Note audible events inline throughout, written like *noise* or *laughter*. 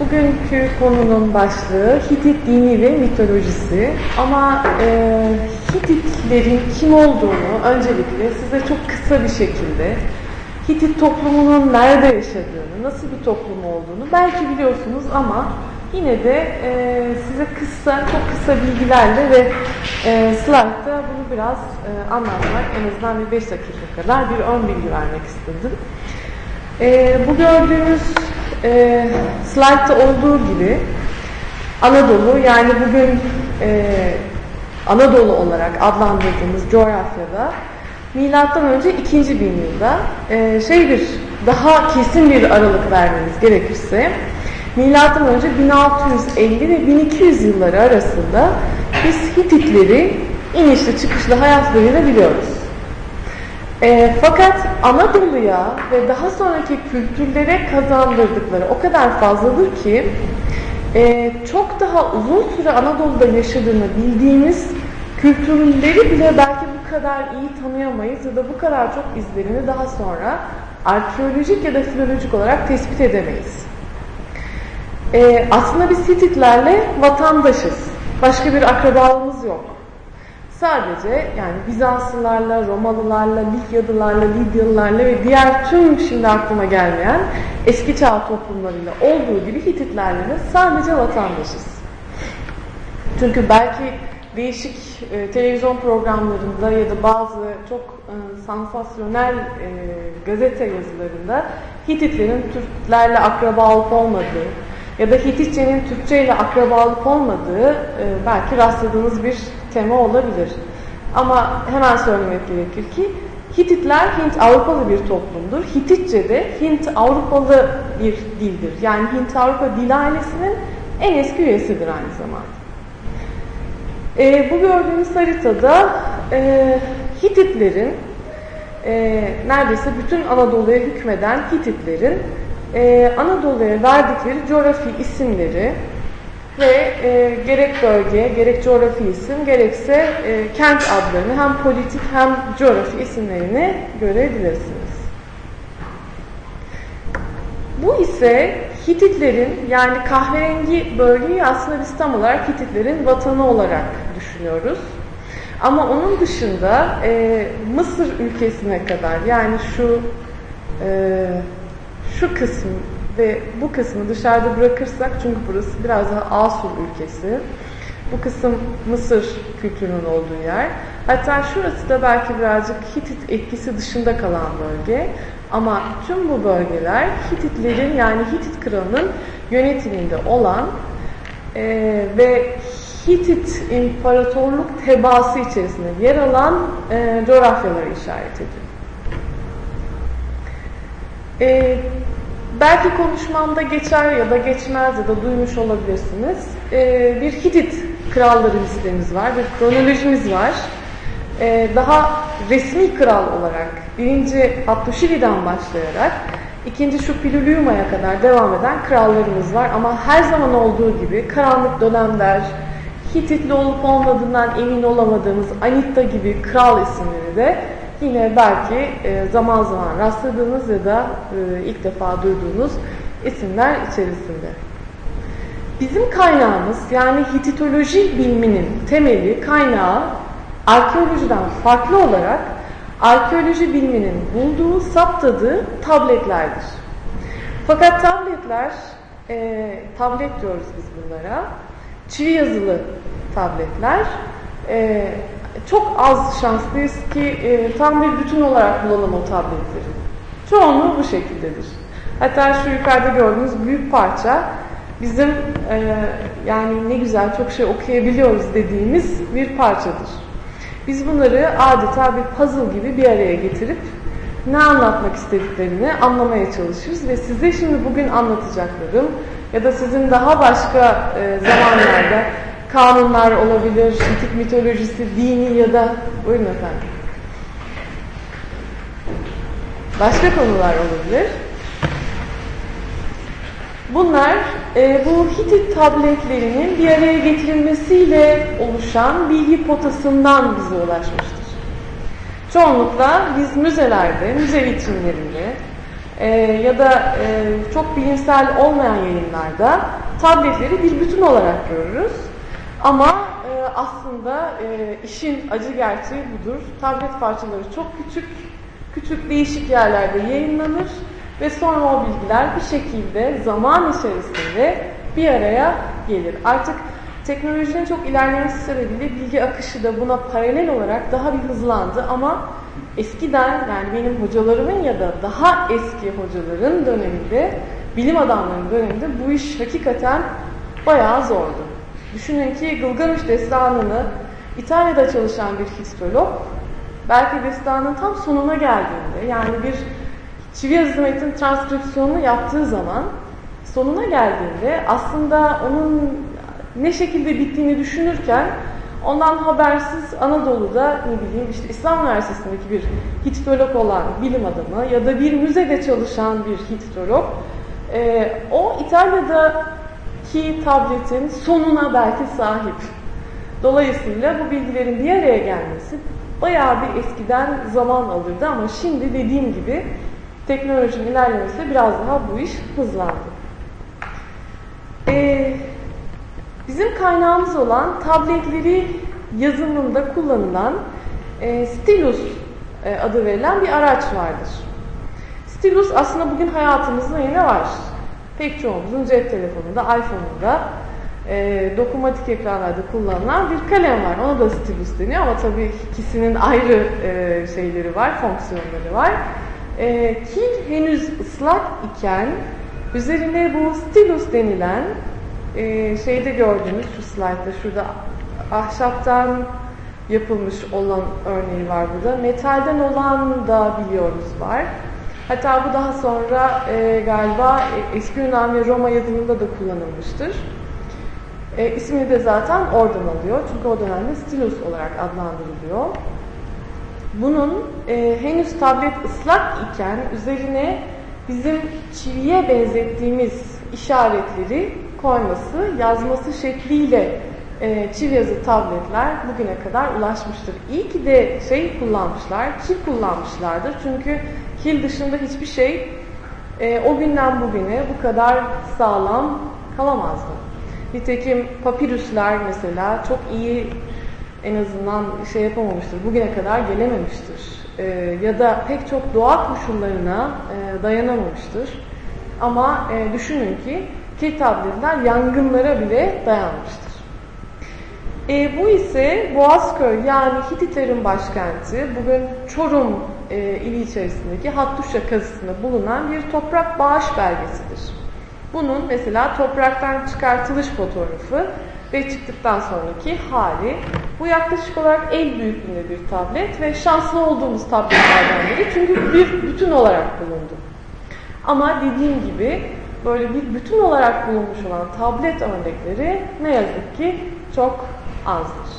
bugünkü konunun başlığı Hitit dini ve mitolojisi. Ama e, Hititlerin kim olduğunu öncelikle size çok kısa bir şekilde Hitit toplumunun nerede yaşadığını, nasıl bir toplum olduğunu belki biliyorsunuz ama yine de e, size kısa, çok kısa bilgilerle ve e, slide'da bunu biraz e, anlatmak, en azından bir 5 dakika kadar bir ön bilgi vermek istedim. E, bu gördüğünüz e, slide'da olduğu gibi Anadolu yani bugün e, Anadolu olarak adlandırdığımız coğrafyada milattan önce 2. bin yılda e, şey bir daha kesin bir aralık vermeniz gerekirse milattan önce 1650 ve 1200 yılları arasında biz Hititleri inişli çıkışlı hayatlarıyla biliyoruz. E, fakat Anadolu'ya ve daha sonraki kültürlere kazandırdıkları o kadar fazladır ki e, çok daha uzun süre Anadolu'da yaşadığını bildiğimiz kültürleri bile belki bu kadar iyi tanıyamayız ya da bu kadar çok izlerini daha sonra arkeolojik ya da filolojik olarak tespit edemeyiz. E, aslında biz Hititlerle vatandaşız. Başka bir akrabalığımız yok. Sadece yani Bizanslılarla, Romalılarla, Likyadılarla, Lidyalılarla ve diğer tüm şimdi aklıma gelmeyen eski çağ toplumlarıyla olduğu gibi Hititlerle de sadece vatandaşız. Çünkü belki değişik e, televizyon programlarında ya da bazı çok e, sansasyonel e, gazete yazılarında Hititlerin Türklerle akraba olup olmadığı ya da Hititçenin Türkçe ile akrabalık olmadığı e, belki rastladığınız bir tema olabilir. Ama hemen söylemek gerekir ki Hititler Hint Avrupalı bir toplumdur. Hititçe de Hint Avrupalı bir dildir. Yani Hint Avrupa dil ailesinin en eski üyesidir aynı zamanda. E, bu gördüğünüz haritada e, Hititlerin e, neredeyse bütün Anadolu'ya hükmeden Hititlerin e, Anadolu'ya verdikleri coğrafi isimleri ve e, gerek bölge, gerek coğrafi isim, gerekse e, kent adlarını hem politik hem coğrafi isimlerini görebilirsiniz. Bu ise Hititlerin yani kahverengi bölgeyi aslında biz tam olarak Hititlerin vatanı olarak düşünüyoruz. Ama onun dışında e, Mısır ülkesine kadar yani şu e, şu kısım ve bu kısmı dışarıda bırakırsak çünkü burası biraz daha Asur ülkesi. Bu kısım Mısır kültürünün olduğu yer. Hatta şurası da belki birazcık Hitit etkisi dışında kalan bölge. Ama tüm bu bölgeler Hititlerin yani Hitit kralının yönetiminde olan e, ve Hitit İmparatorluk tebaası içerisinde yer alan e, coğrafyaları işaret ediyor. E, belki konuşmamda geçer ya da geçmez ya da duymuş olabilirsiniz. E, bir Hitit kralları listemiz var, bir kronolojimiz var. E, daha resmi kral olarak birinci Abdüşiri'den başlayarak ikinci şu kadar devam eden krallarımız var. Ama her zaman olduğu gibi karanlık dönemler, Hititli olup olmadığından emin olamadığımız Anitta gibi kral isimleri de yine belki e, zaman zaman rastladığınız ya da e, ilk defa duyduğunuz isimler içerisinde. Bizim kaynağımız yani Hititoloji biliminin temeli kaynağı arkeolojiden farklı olarak arkeoloji biliminin bulduğu, saptadığı tabletlerdir. Fakat tabletler, e, tablet diyoruz biz bunlara, çivi yazılı tabletler, e, çok az şanslıyız ki e, tam bir bütün olarak bulalım o tabletleri. Çoğunluğu bu şekildedir. Hatta şu yukarıda gördüğünüz büyük parça bizim e, yani ne güzel çok şey okuyabiliyoruz dediğimiz bir parçadır. Biz bunları adeta bir puzzle gibi bir araya getirip ne anlatmak istediklerini anlamaya çalışırız ve size şimdi bugün anlatacaklarım ya da sizin daha başka e, zamanlarda kanunlar olabilir, Hitit mitolojisi, dini ya da buyurun efendim. Başka konular olabilir. Bunlar e, bu Hitit tabletlerinin bir araya getirilmesiyle oluşan bilgi potasından bize ulaşmıştır. Çoğunlukla biz müzelerde, müze vitrinlerinde, e, ya da e, çok bilimsel olmayan yayınlarda tabletleri bir bütün olarak görürüz. Ama e, aslında e, işin acı gerçeği budur. Tablet parçaları çok küçük, küçük değişik yerlerde yayınlanır ve sonra o bilgiler bir şekilde zaman içerisinde bir araya gelir. Artık teknolojinin çok ilerlemesi sebebiyle bilgi akışı da buna paralel olarak daha bir hızlandı ama eskiden yani benim hocalarımın ya da daha eski hocaların döneminde, bilim adamlarının döneminde bu iş hakikaten bayağı zordu. Düşünün ki Gılgamış Destanı'nı İtalya'da çalışan bir histolog belki destanın tam sonuna geldiğinde yani bir çivi yazı metin transkripsiyonunu yaptığı zaman sonuna geldiğinde aslında onun ne şekilde bittiğini düşünürken ondan habersiz Anadolu'da ne bileyim işte İslam Üniversitesi'ndeki bir histolog olan bilim adamı ya da bir müzede çalışan bir histolog e, o İtalya'daki tabletin sonuna belki sahip. Dolayısıyla bu bilgilerin bir araya gelmesi bayağı bir eskiden zaman alırdı ama şimdi dediğim gibi teknolojinin ilerlemesi biraz daha bu iş hızlandı. Ee, bizim kaynağımız olan tabletleri yazımında kullanılan e, stylus e, adı verilen bir araç vardır. Stylus aslında bugün hayatımızda yine var. Pek çoğumuzun cep telefonunda, iPhone'unda, e, dokunmatik ekranlarda kullanılan bir kalem var. Ona da stylus deniyor ama tabii ikisinin ayrı e, şeyleri var, fonksiyonları var. E, kil henüz ıslak iken üzerine bu stylus denilen e, şeyde gördüğünüz şu slaytta şurada ahşaptan yapılmış olan örneği var burada. Metalden olan da biliyoruz var. Hatta bu daha sonra e, galiba eski Yunan ve Roma yazımında da kullanılmıştır. E, ismini de zaten oradan alıyor. Çünkü o dönemde stilus olarak adlandırılıyor. Bunun e, henüz tablet ıslak iken üzerine bizim çiviye benzettiğimiz işaretleri koyması, yazması şekliyle e, çivi yazı tabletler bugüne kadar ulaşmıştır. İyi ki de şey kullanmışlar, kil kullanmışlardır. Çünkü kil dışında hiçbir şey e, o günden bugüne bu kadar sağlam kalamazdı. Nitekim papirüsler mesela çok iyi en azından şey yapamamıştır, bugüne kadar gelememiştir. E, ya da pek çok doğa koşullarına e, dayanamamıştır. Ama e, düşünün ki kil tabletler yangınlara bile dayanmıştır. E, bu ise Boğazköy yani Hititlerin başkenti, bugün Çorum e, ili içerisindeki Hattuşa kazısında bulunan bir toprak bağış belgesidir. Bunun mesela topraktan çıkartılış fotoğrafı ve çıktıktan sonraki hali. Bu yaklaşık olarak el büyüklüğünde bir tablet ve şanslı olduğumuz tabletlerden biri çünkü bir bütün olarak bulundu. Ama dediğim gibi böyle bir bütün olarak bulunmuş olan tablet örnekleri ne yazık ki çok azdır.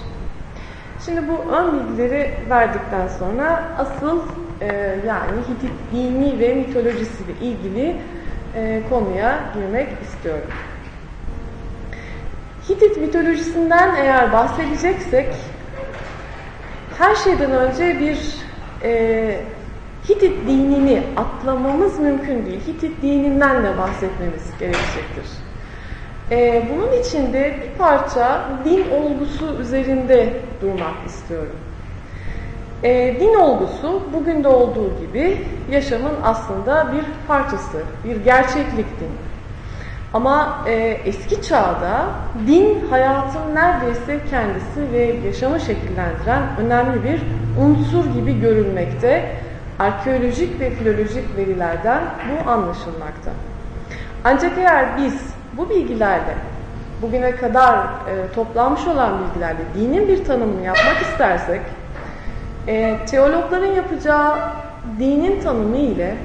Şimdi bu ön bilgileri verdikten sonra asıl e, yani Hitit dini ve mitolojisiyle ilgili e, konuya girmek istiyorum. Hitit mitolojisinden eğer bahsedeceksek her şeyden önce bir e, Hitit dinini atlamamız mümkün değil. Hitit dininden de bahsetmemiz gerekecektir. Ee, bunun için de bir parça din olgusu üzerinde durmak istiyorum. Ee, din olgusu bugün de olduğu gibi yaşamın aslında bir parçası, bir gerçeklik din. Ama e, eski çağda din hayatın neredeyse kendisi ve yaşamı şekillendiren önemli bir unsur gibi görülmekte. Arkeolojik ve filolojik verilerden bu anlaşılmakta. Ancak eğer biz bu bilgilerle bugüne kadar e, toplanmış olan bilgilerle dinin bir tanımını yapmak istersek e, teologların yapacağı dinin tanımı ile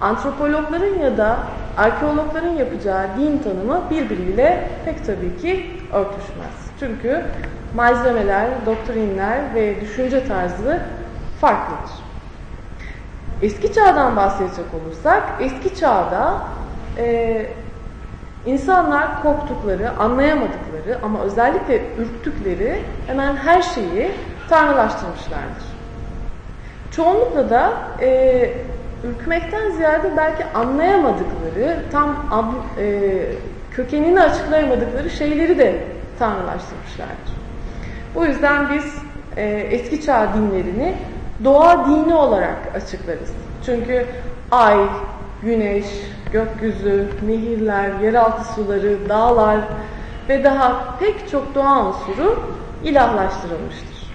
antropologların ya da arkeologların yapacağı din tanımı birbiriyle pek tabii ki örtüşmez. Çünkü malzemeler, doktrinler ve düşünce tarzı farklıdır. Eski çağdan bahsedecek olursak, eski çağda e, insanlar korktukları, anlayamadıkları ama özellikle ürktükleri hemen her şeyi tanrılaştırmışlardır. Çoğunlukla da e, ürkmekten ziyade belki anlayamadıkları, tam ab, e, kökenini açıklayamadıkları şeyleri de tanrılaştırmışlardır. Bu yüzden biz e, eski çağ dinlerini doğa dini olarak açıklarız. Çünkü ay, güneş, gökyüzü, nehirler, yeraltı suları, dağlar ve daha pek çok doğa unsuru ilahlaştırılmıştır.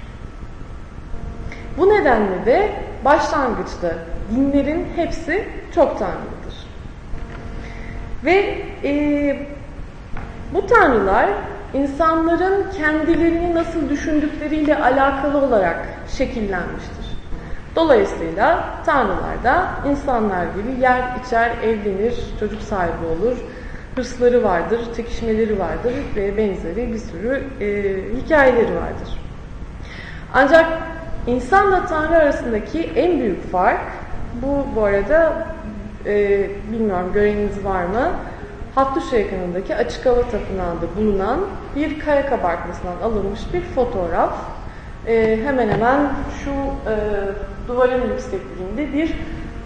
Bu nedenle de başlangıçta dinlerin hepsi çok tanrıdır. Ve e, bu tanrılar insanların kendilerini nasıl düşündükleriyle alakalı olarak şekillenmiştir. Dolayısıyla tanrılar da insanlar gibi yer içer, evlenir, çocuk sahibi olur, hırsları vardır, çekişmeleri vardır ve benzeri bir sürü e, hikayeleri vardır. Ancak insanla Tanrı arasındaki en büyük fark, bu bu arada e, bilmiyorum göreniniz var mı? Hattuşa yakınındaki açık hava tapınağında bulunan bir kaya kabartmasından alınmış bir fotoğraf. E, hemen hemen şu e, duvarın yüksekliğinde bir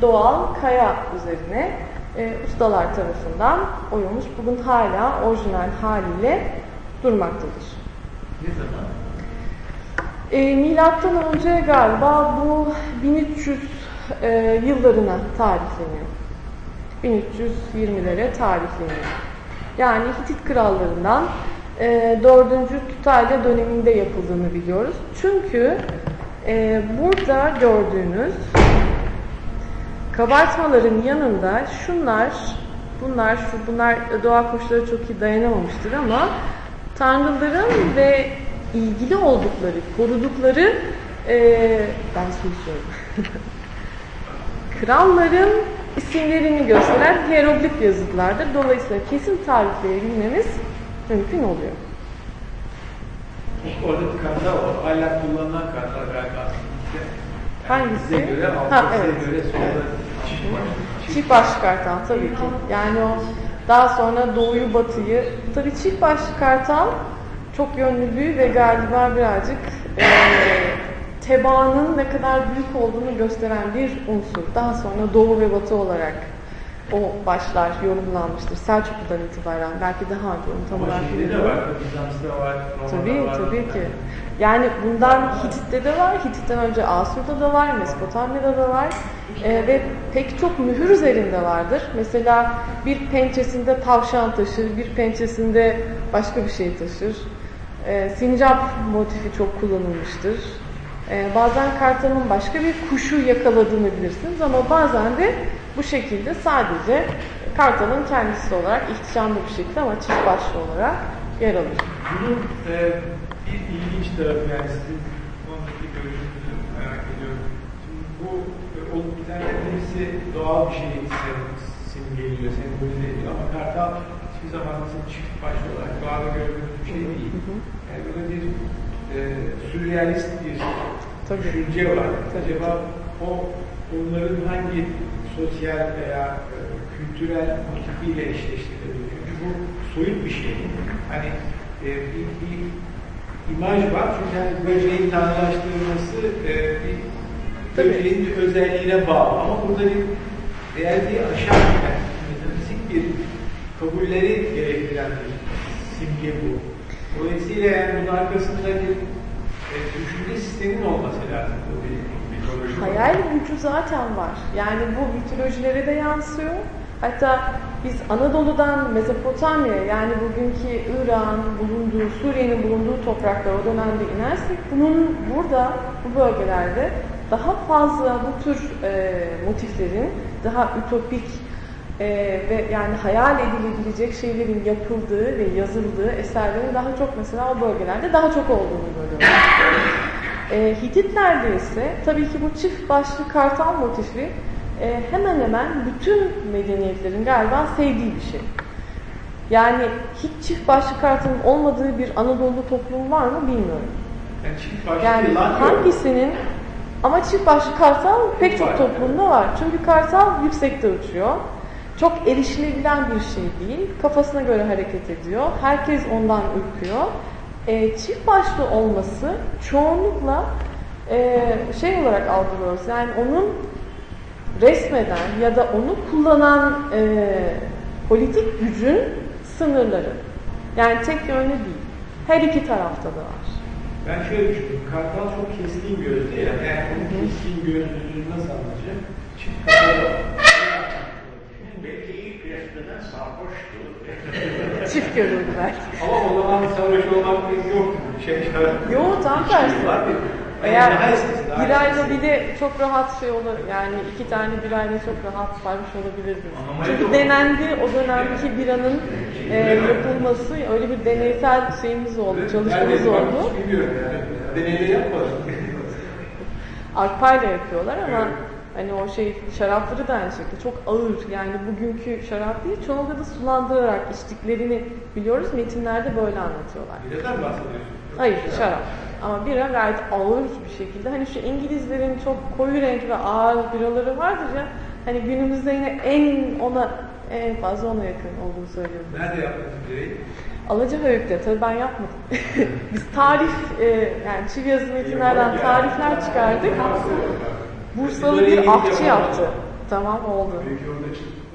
doğal kaya üzerine e, ustalar tarafından oyulmuş. Bugün hala orijinal haliyle durmaktadır. Ne zaman? E, milattan önce galiba bu 1300 e, yıllarına tarihleniyor. 1320'lere tarihleniyor. Yani Hitit krallarından e, 4. Kütahya döneminde yapıldığını biliyoruz. Çünkü e, burada gördüğünüz kabartmaların yanında şunlar, bunlar, şu, bunlar doğa koşulları çok iyi dayanamamıştır ama tanrıların ve ilgili oldukları, korudukları e, ben su içiyorum. *laughs* Kralların isimlerini gösteren hieroglif yazıtlardır. Dolayısıyla kesin tarifleyebilmemiz mümkün oluyor. Oradaki kartlar o. Hala kullanılan kartlar galiba aslında. Hangisi? Bize göre, Ha, evet. göre solda çift var. Çift başlı kartal tabii ki. Yani o daha sonra doğuyu batıyı. Tabii çift başlı kartal çok yönlülüğü ve galiba birazcık e, tebaanın ne kadar büyük olduğunu gösteren bir unsur. Daha sonra doğu ve batı olarak o başlar yorumlanmıştır. Selçuklu'dan itibaren belki daha önce onu tam olarak de var. Bizans'ta var. Tabii var. tabii ki. Yani bundan Hitit'te de var, Hitit'ten önce Asur'da da var, Mezopotamya'da da var Ee, ve pek çok mühür üzerinde vardır. Mesela bir pençesinde tavşan taşır, bir pençesinde başka bir şey taşır. Ee, sincap motifi çok kullanılmıştır. Ee, bazen kartalın başka bir kuşu yakaladığını bilirsiniz ama bazen de bu şekilde sadece kartalın kendisi olarak ihtişamlı bir şekilde ama çift başlı olarak yer alır. Bunun e, bir ilginç tarafı yani sizin konudaki görüşünüzü merak ediyorum. Şimdi bu e, bitenlerin hepsi doğal bir sim- simgeliyor, sembolize ediyor ama kartal hiçbir zaman çift başlı olarak doğada gördüğümüz bir şey değil. Yani böyle bir e, sürrealist bir Tabii. düşünce var. Tabii. Acaba o onların hangi sosyal veya e, kültürel motifiyle eşleştirilebilir? Çünkü bu soyut bir şey. Hani e, bir, bir imaj var. Çünkü hani böceğin tanrılaştırılması e, bir böceğin bir özelliğine bağlı. Ama burada bir değerliği aşağı giden, metafizik bir kabulleri gerektiren bir simge bu. Dolayısıyla yani bunun arkasında bir e, düşünce sistemin olması lazım bu bir. Hayal gücü zaten var. Yani bu mitolojilere de yansıyor. Hatta biz Anadolu'dan Mezopotamya yani bugünkü İran bulunduğu, Suriye'nin bulunduğu topraklara o dönemde inersek bunun burada, bu bölgelerde daha fazla bu tür e, motiflerin daha ütopik e, ve yani hayal edilebilecek şeylerin yapıldığı ve yazıldığı eserlerin daha çok mesela o bölgelerde daha çok olduğunu görüyoruz. E, Hititlerde ise tabii ki bu çift başlı kartal motifi e, hemen hemen bütün medeniyetlerin galiba sevdiği bir şey. Yani hiç çift başlı kartalın olmadığı bir Anadolu toplum var mı bilmiyorum. Yani çift başlı Yani hangisinin ama çift başlı kartal pek çok toplumda var. Çünkü kartal yüksekte uçuyor. Çok erişilebilen bir şey değil. Kafasına göre hareket ediyor. Herkes ondan ürküyor. E, çift başlı olması çoğunlukla e, şey olarak algılıyoruz. Yani onun resmeden ya da onu kullanan e, politik gücün sınırları. Yani tek yönlü değil. Her iki tarafta da var. Ben şöyle düşünüyorum. Kartal çok keskin gözlü ya. Yani onun keskin gözlülüğünü nasıl anlayacağım? Çift kapalı. Çift görüldü belki. Ama o zaman sarhoş olmak yok. Şey, Yo tam tersi. var bir. Eğer iyisi, daha birayla bile çok rahat şey olur yani iki tane birayla çok rahat sarmış olabilirdiniz. Ama Çünkü yok. denendi o dönemki biranın e, yapılması öyle bir deneysel şeyimiz oldu, çalışmamız oldu. yani. Deneyde yapmadım. Arpayla yapıyorlar ama. Hani o şey şarapları da aynı şekilde çok ağır yani bugünkü şarap değil çoğunlukla da sulandırarak içtiklerini biliyoruz metinlerde böyle anlatıyorlar. Birden bahsediyorsun. Hayır şarap. Ama bira gayet ağır bir şekilde. Hani şu İngilizlerin çok koyu renk ve ağır biraları vardır ya. Hani günümüzde yine en ona en fazla ona yakın olduğunu söylüyorum. Nerede yaptınız bireyi? Alacahöyük'te tabii ben yapmadım. *laughs* Biz tarif e, yani çivi yazı metinlerden tarifler çıkardık. Bursalı bir ahçı yaptı. Tamam oldu. Belki orada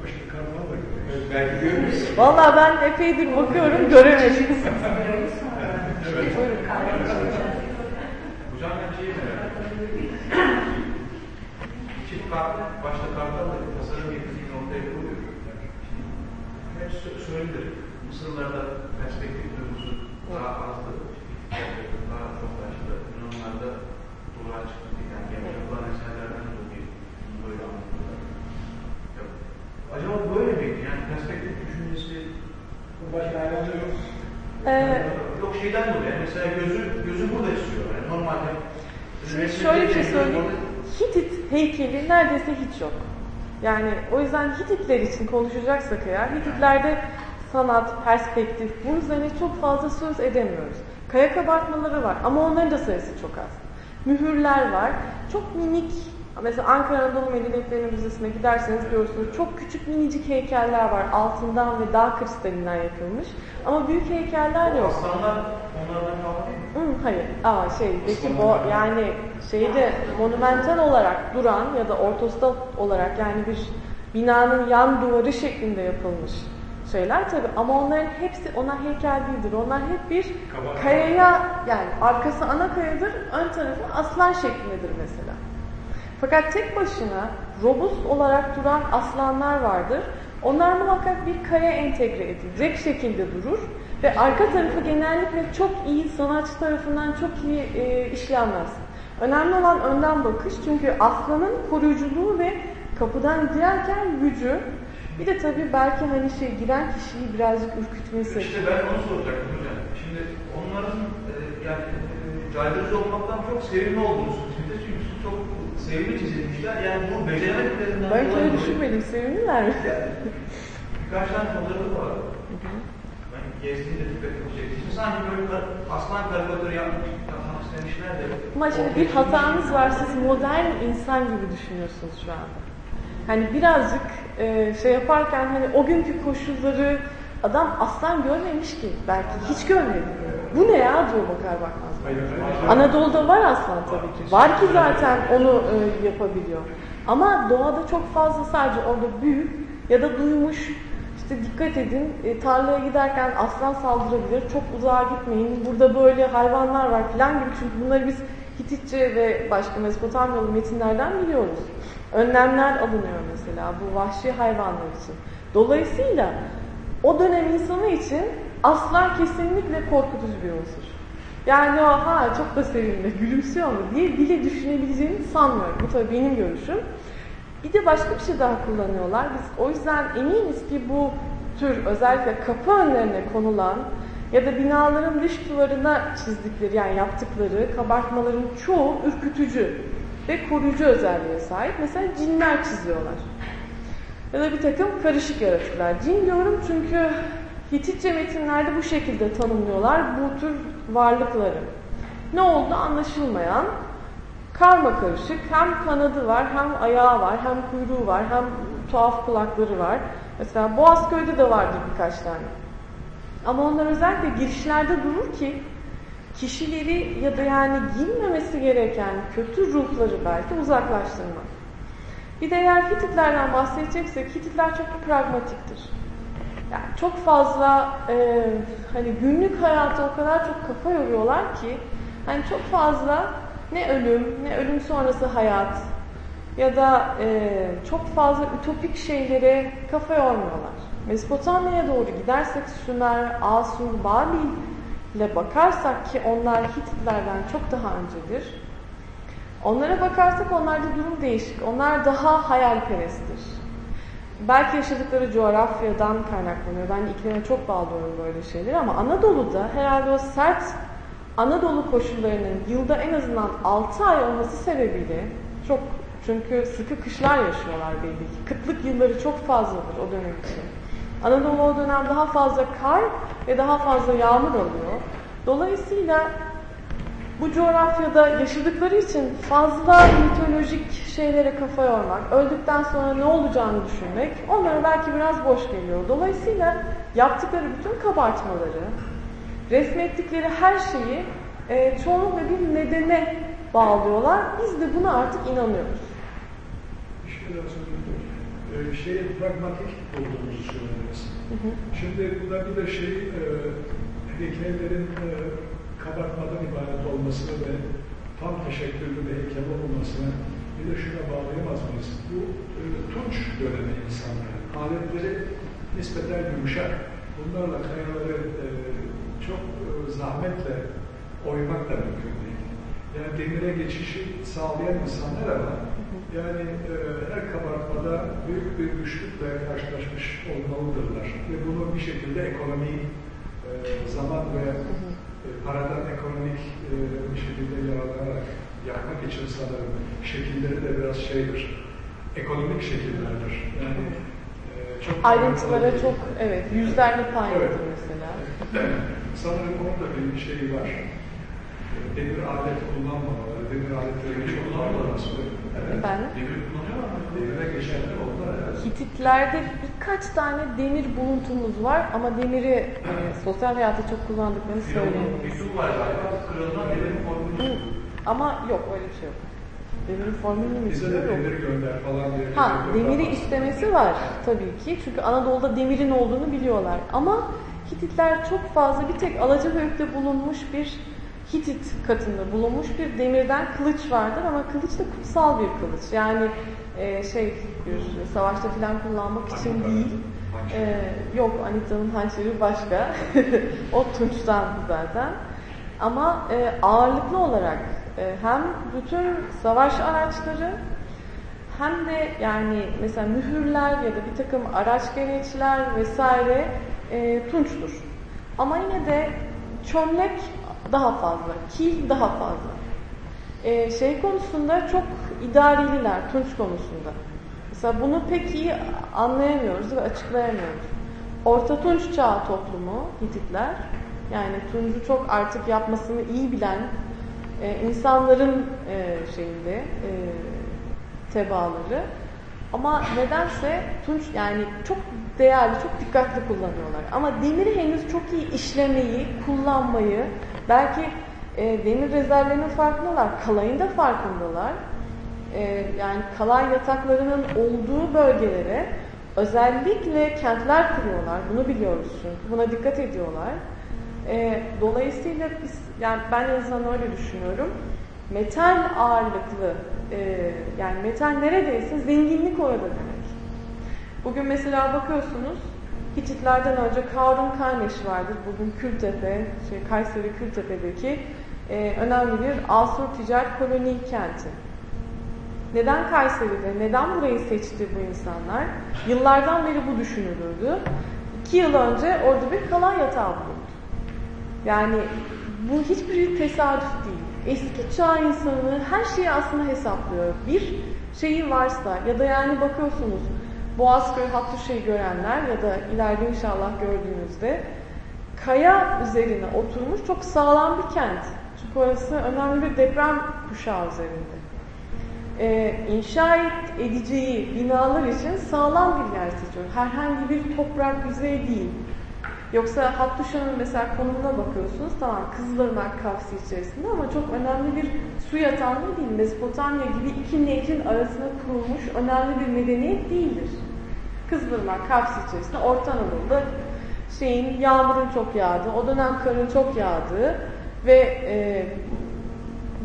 başka karnaval da görüyoruz. Belki görürüz. Vallahi ben epeydir bakıyorum göremedim. *laughs* Buyurun. Hocam ben şeyi merak. Çift kartlı, başta kartlarla tasarım getirdiğini ortaya koyuyor. Hep sö- söylenir. Mısırlarda perspektif duygusu daha azdı. Daha çok başladı. Yunanlarda durağa çıktı. Yani yapılan eserlerden dolayı böyle anlatıyorlar. Ya, Acaba böyle miydi? Yani perspektif düşüncesi Başka hayvanda yok. Ee, Yok şeyden dolayı. Yani mesela gözü, gözü burada istiyor. Yani normalde şöyle bir şey söyleyeyim. Hitit heykeli neredeyse hiç yok. Yani o yüzden Hititler için konuşacaksak eğer Hititlerde sanat, perspektif bunun üzerine çok fazla söz edemiyoruz. Kaya kabartmaları var ama onların da sayısı çok az. Mühürler var. Çok minik Mesela Ankara Anadolu Medeniyetleri Müzesi'ne giderseniz görürsünüz. Çok küçük minicik heykeller var. Altından ve dağ kristalinden yapılmış. Ama büyük heykeller yok. Aslanlar onlardan mi? Hı, hayır. Aa şeydeki bu yani şeyde monumental olarak duran ya da ortostal olarak yani bir binanın yan duvarı şeklinde yapılmış şeyler tabi ama onların hepsi ona heykel değildir. Onlar hep bir kayaya yani arkası ana kayadır, ön tarafı aslan şeklindedir mesela. Fakat tek başına robust olarak duran aslanlar vardır. Onlar muhakkak bir kaya entegre edilecek şekilde durur ve arka tarafı genellikle çok iyi sanatçı tarafından çok iyi e, işlenmez. Önemli olan önden bakış çünkü aslanın koruyuculuğu ve kapıdan girerken gücü bir de tabii belki hani şey giren kişiyi birazcık ürkütmesi. İşte ben onu soracaktım hocam. Şimdi onların e, yani e, caydırıcı olmaktan çok sevimli olduğunu çok sevimli çizilmişler. Yani bu beceremediklerinden Ben hiç öyle düşünmedim. Sevinirler mi? Birkaç tane fotoğrafı var. Ben gezdiğimde dikkatimi çekti. Şimdi sanki böyle aslan karikatürü yapmış, yapmak istemişler de. Ama şimdi bir hatanız var. Siz modern insan gibi düşünüyorsunuz şu anda. Hani birazcık e, şey yaparken hani o günkü koşulları adam aslan görmemiş ki. Belki hiç görmedi. Bu ne ya diyor bakar bakmaz. Anadolu'da var aslan tabii ki. Var ki zaten onu e, yapabiliyor. Ama doğada çok fazla sadece orada büyük ya da duymuş işte dikkat edin e, tarlaya giderken aslan saldırabilir. Çok uzağa gitmeyin. Burada böyle hayvanlar var falan gibi. Çünkü bunları biz Hititçe ve başka Mezopotamyalı metinlerden biliyoruz. Önlemler alınıyor mesela bu vahşi hayvanlar için. Dolayısıyla o dönem insanı için aslan kesinlikle korkutucu bir unsur. Yani o ha çok da sevimli, gülümsüyor mu diye bile düşünebileceğini sanmıyorum. Bu tabii benim görüşüm. Bir de başka bir şey daha kullanıyorlar. Biz o yüzden eminiz ki bu tür özellikle kapı önlerine konulan ya da binaların dış duvarına çizdikleri yani yaptıkları kabartmaların çoğu ürkütücü ve koruyucu özelliğe sahip. Mesela cinler çiziyorlar. Ya da bir takım karışık yaratıklar. Cin diyorum çünkü Hititçe metinlerde bu şekilde tanımlıyorlar bu tür varlıkları. Ne oldu anlaşılmayan, karma karışık, hem kanadı var, hem ayağı var, hem kuyruğu var, hem tuhaf kulakları var. Mesela Boğazköy'de de vardır birkaç tane. Ama onlar özellikle girişlerde durur ki kişileri ya da yani girmemesi gereken kötü ruhları belki uzaklaştırmak. Bir de eğer Hititlerden bahsedeceksek Hititler çok pragmatiktir. Yani çok fazla e, hani günlük hayata o kadar çok kafa yoruyorlar ki hani çok fazla ne ölüm ne ölüm sonrası hayat ya da e, çok fazla ütopik şeylere kafa yormuyorlar. Mezopotamya'ya doğru gidersek Sümer, Asur, Babil ile bakarsak ki onlar Hititlerden çok daha öncedir. Onlara bakarsak onlarda durum değişik. Onlar daha hayalperesttir. Belki yaşadıkları coğrafyadan kaynaklanıyor. Ben iklime çok bağlıyorum böyle şeyleri ama Anadolu'da herhalde o sert Anadolu koşullarının yılda en azından 6 ay olması sebebiyle çok çünkü sıkı kışlar yaşıyorlar belli ki. Kıtlık yılları çok fazladır o dönem için. Anadolu o dönem daha fazla kar ve daha fazla yağmur alıyor. Dolayısıyla bu coğrafyada yaşadıkları için fazla mitolojik şeylere kafa yormak, öldükten sonra ne olacağını düşünmek onlara belki biraz boş geliyor. Dolayısıyla yaptıkları bütün kabartmaları, resmettikleri her şeyi e, çoğunlukla bir nedene bağlıyorlar. Biz de buna artık inanıyoruz. Şey. Ee, şeyi pragmatik olduğumuzu söylediniz. Hı hı. Şimdi burada bir de şey, e, heykellerin e, kabartmadan ibaret olmasını ve tam teşekküllü bir heykel olmasını bir de şuna bağlayamaz mıyız? Bu e, tunç dönemi insanları. Aletleri nispeten yumuşak. Bunlarla kayaları e, çok e, zahmetle oymak da mümkün değil. Yani demire geçişi sağlayan insanlar ama yani e, her kabartmada büyük bir güçlükle karşılaşmış olmalıdırlar. Ve bunu bir şekilde ekonomi, e, zaman ve paradan ekonomik e, bir şekilde yararlanarak yapmak için sanırım şekilleri de biraz şeydir. Ekonomik şekillerdir. Yani e, çok Ayrıntılara çok, evet, yüzlerle paylaşır Evet. mesela. *clears throat* sanırım onun da bir şeyi var. E, Demir alet kullanmamaları, demir aletleri çok kullanmaması. Evet. Ben Demir kullanıyorlar mı? Demire geçenler oldular herhalde. Hititlerde birkaç tane demir buluntumuz var ama demiri e, sosyal hayatta çok kullandıklarını söyleyemeyiz. bir var galiba. Kırılma demirin formülü. Hı. Ama yok öyle bir şey yok. Demirin formülünü mü Bize istiyor? Yok. demir gönder falan diye. Ha, bir demiri yok. istemesi var tabii ki. Çünkü Anadolu'da demirin olduğunu biliyorlar. Ama Hititler çok fazla bir tek Alacabeyük'te bulunmuş bir Hitit katında bulunmuş bir demirden kılıç vardır ama kılıç da kutsal bir kılıç. Yani e, şey bir savaşta falan kullanmak için Anita. değil. E, yok Anita'nın hançeri başka. *laughs* o tunçtan zaten. Ama e, ağırlıklı olarak e, hem bütün savaş araçları hem de yani mesela mühürler ya da bir takım araç gereçler vesaire e, tunçtur. Ama yine de çömlek daha fazla, kil daha fazla. E, şey konusunda çok idarililer tunç konusunda. Mesela bunu pek iyi anlayamıyoruz ve açıklayamıyoruz. Orta Tunç Çağı toplumu Hititler, yani tuncu çok artık yapmasını iyi bilen e, insanların e, şeyinde e, tebaaları. Ama nedense tunç yani çok değerli, çok dikkatli kullanıyorlar. Ama demiri henüz çok iyi işlemeyi, kullanmayı, belki e, demir rezervlerinin farkındalar, kalayın da farkındalar. E, yani kalay yataklarının olduğu bölgelere özellikle kentler kuruyorlar. Bunu biliyoruz çünkü. Buna dikkat ediyorlar. E, dolayısıyla biz, yani ben en azından öyle düşünüyorum. Metal ağırlıklı, e, yani metal neredeyse zenginlik orada demek. Bugün mesela bakıyorsunuz, Hititlerden önce Karun Karneş vardır. Bugün Kültepe, şey, Kayseri Kültepe'deki e, önemli bir Asur ticaret koloni kenti. Neden Kayseri'de, neden burayı seçti bu insanlar? Yıllardan beri bu düşünülürdü. İki yıl önce orada bir kalan yatağı bulundu. Yani bu hiçbir tesadüf değil. Eski çağ insanı her şeyi aslında hesaplıyor. Bir şeyi varsa ya da yani bakıyorsunuz Boğazköy Hattuşa'yı görenler ya da ileride inşallah gördüğünüzde kaya üzerine oturmuş çok sağlam bir kent. Çünkü orası önemli bir deprem kuşağı üzerinde. Ee, inşa edeceği binalar için sağlam bir yer seçiyor. Herhangi bir toprak yüzeyi değil. Yoksa Hattuşa'nın mesela konumuna bakıyorsunuz. Tamam Kızılırmak kafsi içerisinde ama çok önemli bir su yatağında değil. Mezopotamya gibi iki nehrin arasında kurulmuş önemli bir medeniyet değildir. Kızılırmak kafsi içerisinde Orta Anadolu'da şeyin yağmurun çok yağdığı, o dönem karın çok yağdığı ve e,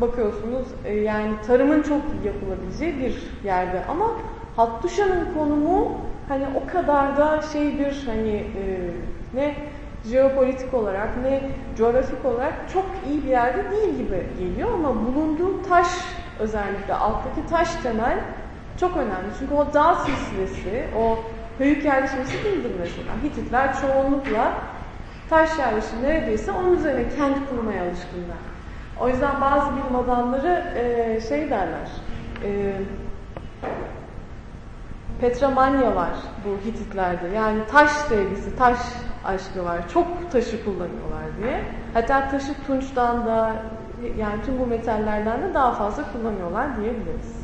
bakıyorsunuz e, yani tarımın çok yapılabileceği bir yerde ama Hattuşa'nın konumu hani o kadar da şey bir hani e, ne jeopolitik olarak ne coğrafik olarak çok iyi bir yerde değil gibi geliyor ama bulunduğu taş özellikle alttaki taş temel çok önemli. Çünkü o dağ silsilesi, o höyük yerleşmesi değildir mesela. Hititler çoğunlukla taş yerleşimi neredeyse onun üzerine kent kurmaya alışkınlar. O yüzden bazı bilim adamları e, şey derler, e, Petramanya var bu Hititlerde. Yani taş sevgisi, taş aşkı var. Çok taşı kullanıyorlar diye. Hatta taşı tunçtan da yani tüm bu metallerden de daha fazla kullanıyorlar diyebiliriz.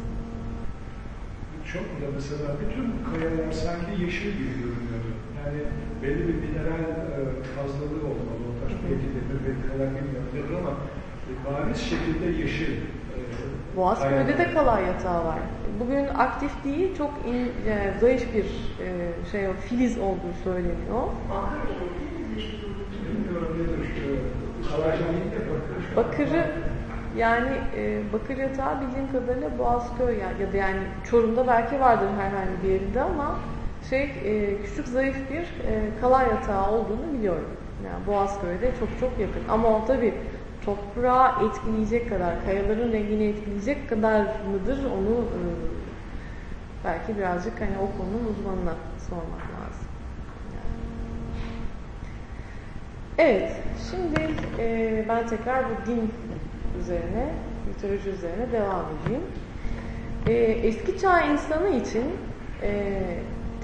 Çok da mesela bütün kayalar sanki yeşil gibi görünüyor. Yani belli bir mineral e, fazlalığı olmalı. O taş belki demir belki kalan bilmiyorum ama e, bariz şekilde yeşil. E, Boğazköy'de de kalay yatağı var. Bugün aktif değil, çok in, yani zayıf bir e, şey o filiz olduğu söyleniyor. E, bakır. Bakırı yani e, bakır yatağı bildiğim kadarıyla Boğazköy yani, ya da yani Çorum'da belki vardır herhangi bir yerinde ama şey e, küçük zayıf bir e, kalay yatağı olduğunu biliyorum. Yani Boğazköy'de çok çok yakın. Ama o tabii toprağı etkileyecek kadar, kayaların rengini etkileyecek kadar mıdır onu e, belki birazcık hani o konunun uzmanına sormak lazım. Evet, şimdi e, ben tekrar bu din üzerine, mitoloji üzerine devam edeyim. E, eski çağ insanı için e,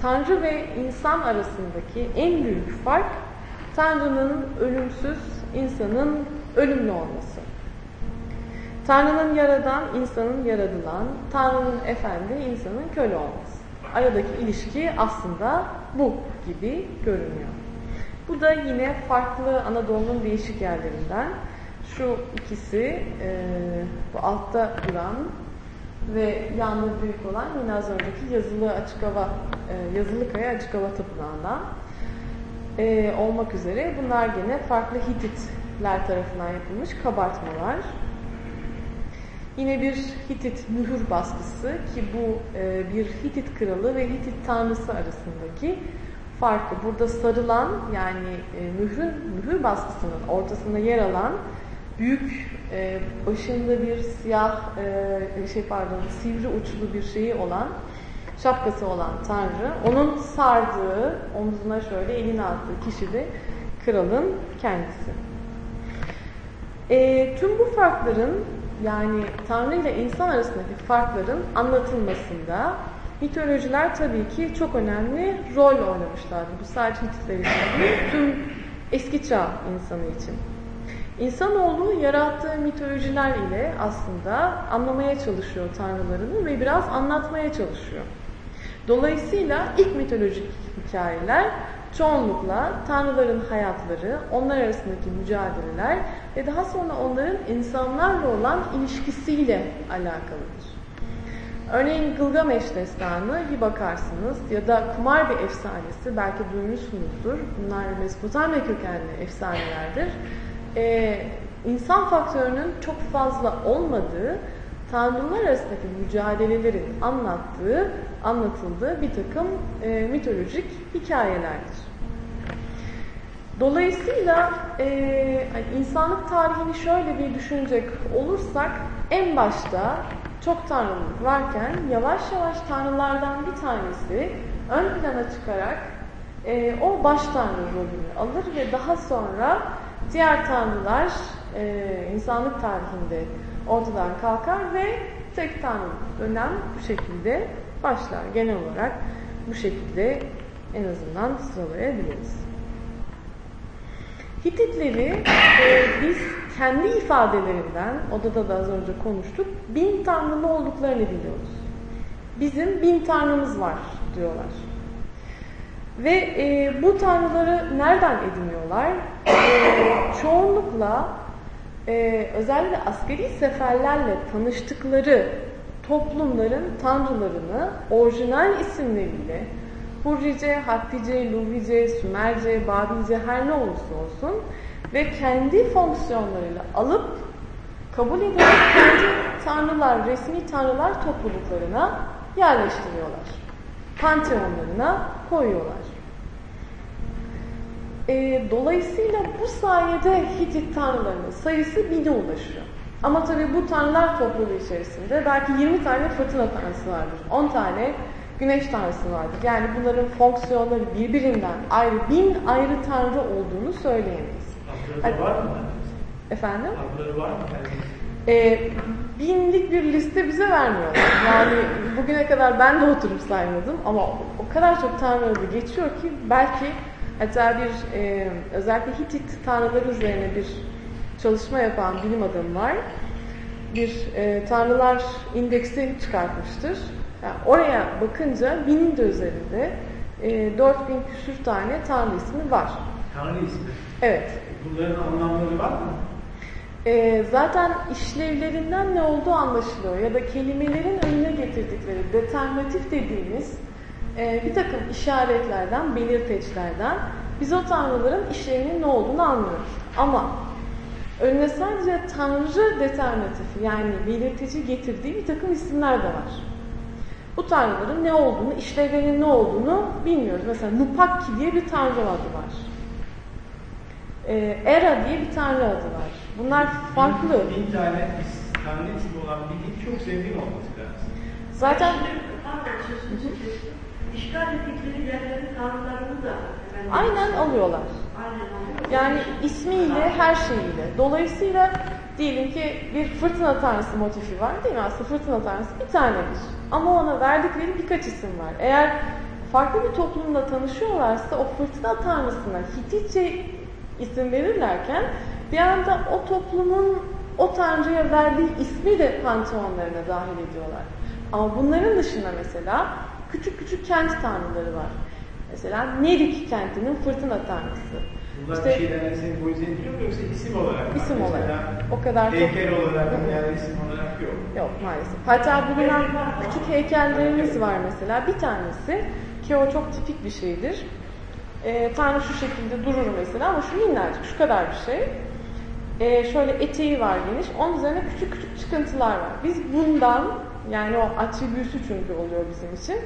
Tanrı ve insan arasındaki en büyük fark Tanrı'nın ölümsüz, insanın ölümlü olması. Tanrı'nın yaradan, insanın yaradılan, Tanrı'nın efendi, insanın köle olması. Aradaki ilişki aslında bu gibi görünüyor. Bu da yine farklı Anadolu'nun değişik yerlerinden. Şu ikisi e, bu altta duran ve yanlı büyük olan yine az önceki yazılı açık hava, e, yazılı kaya açık hava tapınağından e, olmak üzere bunlar gene farklı Hititler tarafından yapılmış kabartmalar. Yine bir Hitit mühür baskısı ki bu e, bir Hitit kralı ve Hitit tanrısı arasındaki farkı. Burada sarılan yani e, mührün, mühür baskısının ortasında yer alan büyük e, başında bir siyah e, şey pardon sivri uçlu bir şeyi olan şapkası olan Tanrı onun sardığı omzuna şöyle elini attığı kişi de kralın kendisi. E, tüm bu farkların yani Tanrı ile insan arasındaki farkların anlatılmasında mitolojiler tabii ki çok önemli rol oynamışlardı. Bu sadece Hititler için değil, tüm eski çağ insanı için. İnsanoğlu yarattığı mitolojiler ile aslında anlamaya çalışıyor tanrılarını ve biraz anlatmaya çalışıyor. Dolayısıyla ilk mitolojik hikayeler çoğunlukla tanrıların hayatları, onlar arasındaki mücadeleler ve daha sonra onların insanlarla olan ilişkisiyle alakalıdır. Örneğin Gılgameş destanı bir bakarsınız ya da Kumar bir efsanesi belki duymuşsunuzdur. Bunlar Mezopotamya kökenli efsanelerdir. Ee, insan faktörünün çok fazla olmadığı, tanrılar arasındaki mücadelelerin anlattığı, anlatıldığı bir takım e, mitolojik hikayelerdir. Dolayısıyla e, insanlık tarihini şöyle bir düşünecek olursak en başta çok tanrılık varken yavaş yavaş tanrılardan bir tanesi ön plana çıkarak e, o baş tanrı rolünü alır ve daha sonra diğer tanrılar e, insanlık tarihinde ortadan kalkar ve tek tanrı dönem bu şekilde başlar. Genel olarak bu şekilde en azından sıralayabiliriz. Hititleri e, biz kendi ifadelerinden, odada da az önce konuştuk, bin tanrılı olduklarını biliyoruz. Bizim bin tanrımız var diyorlar. Ve e, bu tanrıları nereden ediniyorlar? E, çoğunlukla e, özellikle askeri seferlerle tanıştıkları toplumların tanrılarını orijinal isimleriyle Hurrice, Hattice, Luvice, Sümerce, Babilce her ne olursa olsun ve kendi fonksiyonlarıyla alıp kabul ederek kendi tanrılar, resmi tanrılar topluluklarına yerleştiriyorlar. Panteonlarına koyuyorlar. E, dolayısıyla bu sayede Hitit tanrılarının sayısı bine ulaşıyor. Ama tabii bu tanrılar topluluğu içerisinde belki 20 tane fırtına tanrısı vardır. 10 tane güneş tanrısı vardır. Yani bunların fonksiyonları birbirinden ayrı, bin ayrı tanrı olduğunu söyleyemeyiz. Adları var mı? Efendim? Adları var mı? E, binlik bir liste bize vermiyorlar. Yani bugüne kadar ben de oturup saymadım ama o kadar çok tanrı adı geçiyor ki belki hatta bir e, özellikle Hitit tanrıları üzerine bir çalışma yapan bilim adamı var. Bir e, tanrılar indeksi çıkartmıştır. Yani oraya bakınca binin de üzerinde e, 4000 küsür tane tanrı ismi var. Tanrı ismi. Evet. Bunların anlamları var mı? E, zaten işlevlerinden ne olduğu anlaşılıyor ya da kelimelerin önüne getirdikleri determinatif dediğimiz e, bir takım işaretlerden, belirteçlerden biz o tanrıların işlevinin ne olduğunu anlıyoruz. Ama önüne sadece tanrı determinatifi yani belirteci getirdiği bir takım isimler de var. Bu tanrıların ne olduğunu, işlevlerinin ne olduğunu bilmiyoruz. Mesela Nupakki diye bir tanrı adı var. Ee, Era diye bir tanrı adı var. Bunlar farklı. Bin, tane tanrı ismi olan bir din çok zengin olması lazım. Zaten. İşgal ettikleri yerlerin tanrılarını da aynen alıyorlar. Aynen alıyorlar. Yani ismiyle, her şeyiyle. Dolayısıyla diyelim ki bir fırtına tanrısı motifi var değil mi? Aslında fırtına tanrısı bir tanedir. Ama ona verdikleri birkaç isim var. Eğer farklı bir toplumla tanışıyorlarsa o fırtına tanrısına Hititçe isim verirlerken bir anda o toplumun o tanrıya verdiği ismi de panteonlarına dahil ediyorlar. Ama bunların dışında mesela küçük küçük kent tanrıları var. Mesela Nerik kentinin fırtına tanrısı. Bunlar İşte- bir şeylerden sembolize ediliyor mu yoksa isim olarak mı? İsim Mesela olarak. O kadar çok- Heykel olarak yani isim olarak yok. Yok maalesef. Hatta bulunan küçük heykellerimiz var mesela. Bir tanesi ki o çok tipik bir şeydir. Ee, Tanrı şu şekilde durur mesela ama şu minnacık, şu kadar bir şey. Ee, şöyle eteği var geniş. Onun üzerine küçük küçük çıkıntılar var. Biz bundan yani o atribüsü çünkü oluyor bizim için.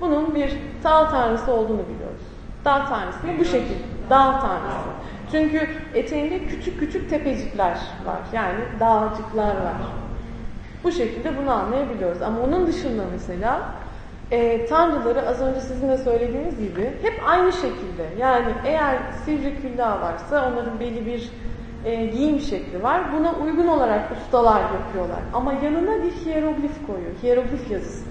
Bunun bir dağ tanrısı olduğunu biliyoruz. Dağ tanrısını bu şekilde. Dağ tanrısı. Çünkü eteğinde küçük küçük tepecikler var. Yani dağcıklar var. Bu şekilde bunu anlayabiliyoruz. Ama onun dışında mesela e, tanrıları az önce sizin de söylediğiniz gibi hep aynı şekilde. Yani eğer sivri külla varsa onların belli bir e, giyim şekli var. Buna uygun olarak ustalar yapıyorlar. Ama yanına bir hieroglif koyuyor. Hieroglif yazısı.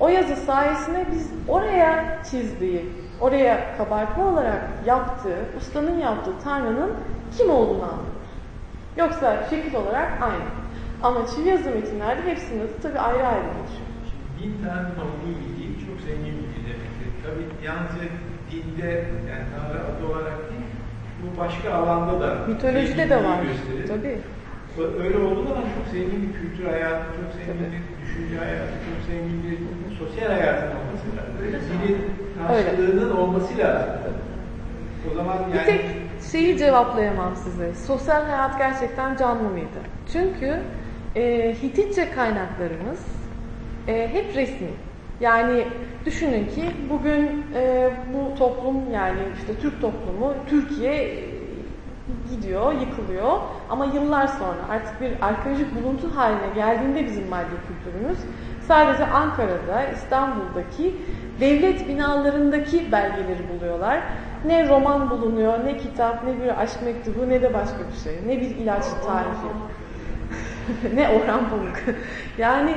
O yazı sayesinde biz oraya çizdiği, oraya kabartma olarak yaptığı, ustanın yaptığı Tanrı'nın kim olduğunu anlıyoruz. Yoksa şekil olarak aynı. Ama çivi yazı metinlerde hepsinin adı tabii ayrı ayrı geçiyor. Bin tane olduğu bildiğim çok zengin bir dil demektir. Tabii yalnızca dinde yani Tanrı adı olarak değil, başka alanda da Mitolojide de var. gösterir. Tabii. Öyle olduğu zaman çok zengin bir kültür hayatı, çok zengin bir düşünce hayatı, çok zengin bir sosyal hayatın olması lazım. Dilin karşılığının olması lazım. O zaman Bir yani tek şeyi cevaplayamam size. Sosyal hayat gerçekten canlı mıydı? Çünkü e, Hititçe kaynaklarımız e, hep resmi. Yani düşünün ki bugün e, bu toplum yani işte Türk toplumu Türkiye e, gidiyor, yıkılıyor ama yıllar sonra artık bir arkeolojik buluntu haline geldiğinde bizim maddi kültürümüz sadece Ankara'da, İstanbul'daki devlet binalarındaki belgeleri buluyorlar. Ne roman bulunuyor, ne kitap, ne bir aşk mektubu, ne de başka bir şey. Ne bir ilaç tarifi. *laughs* ne Orhan Pamuk. yani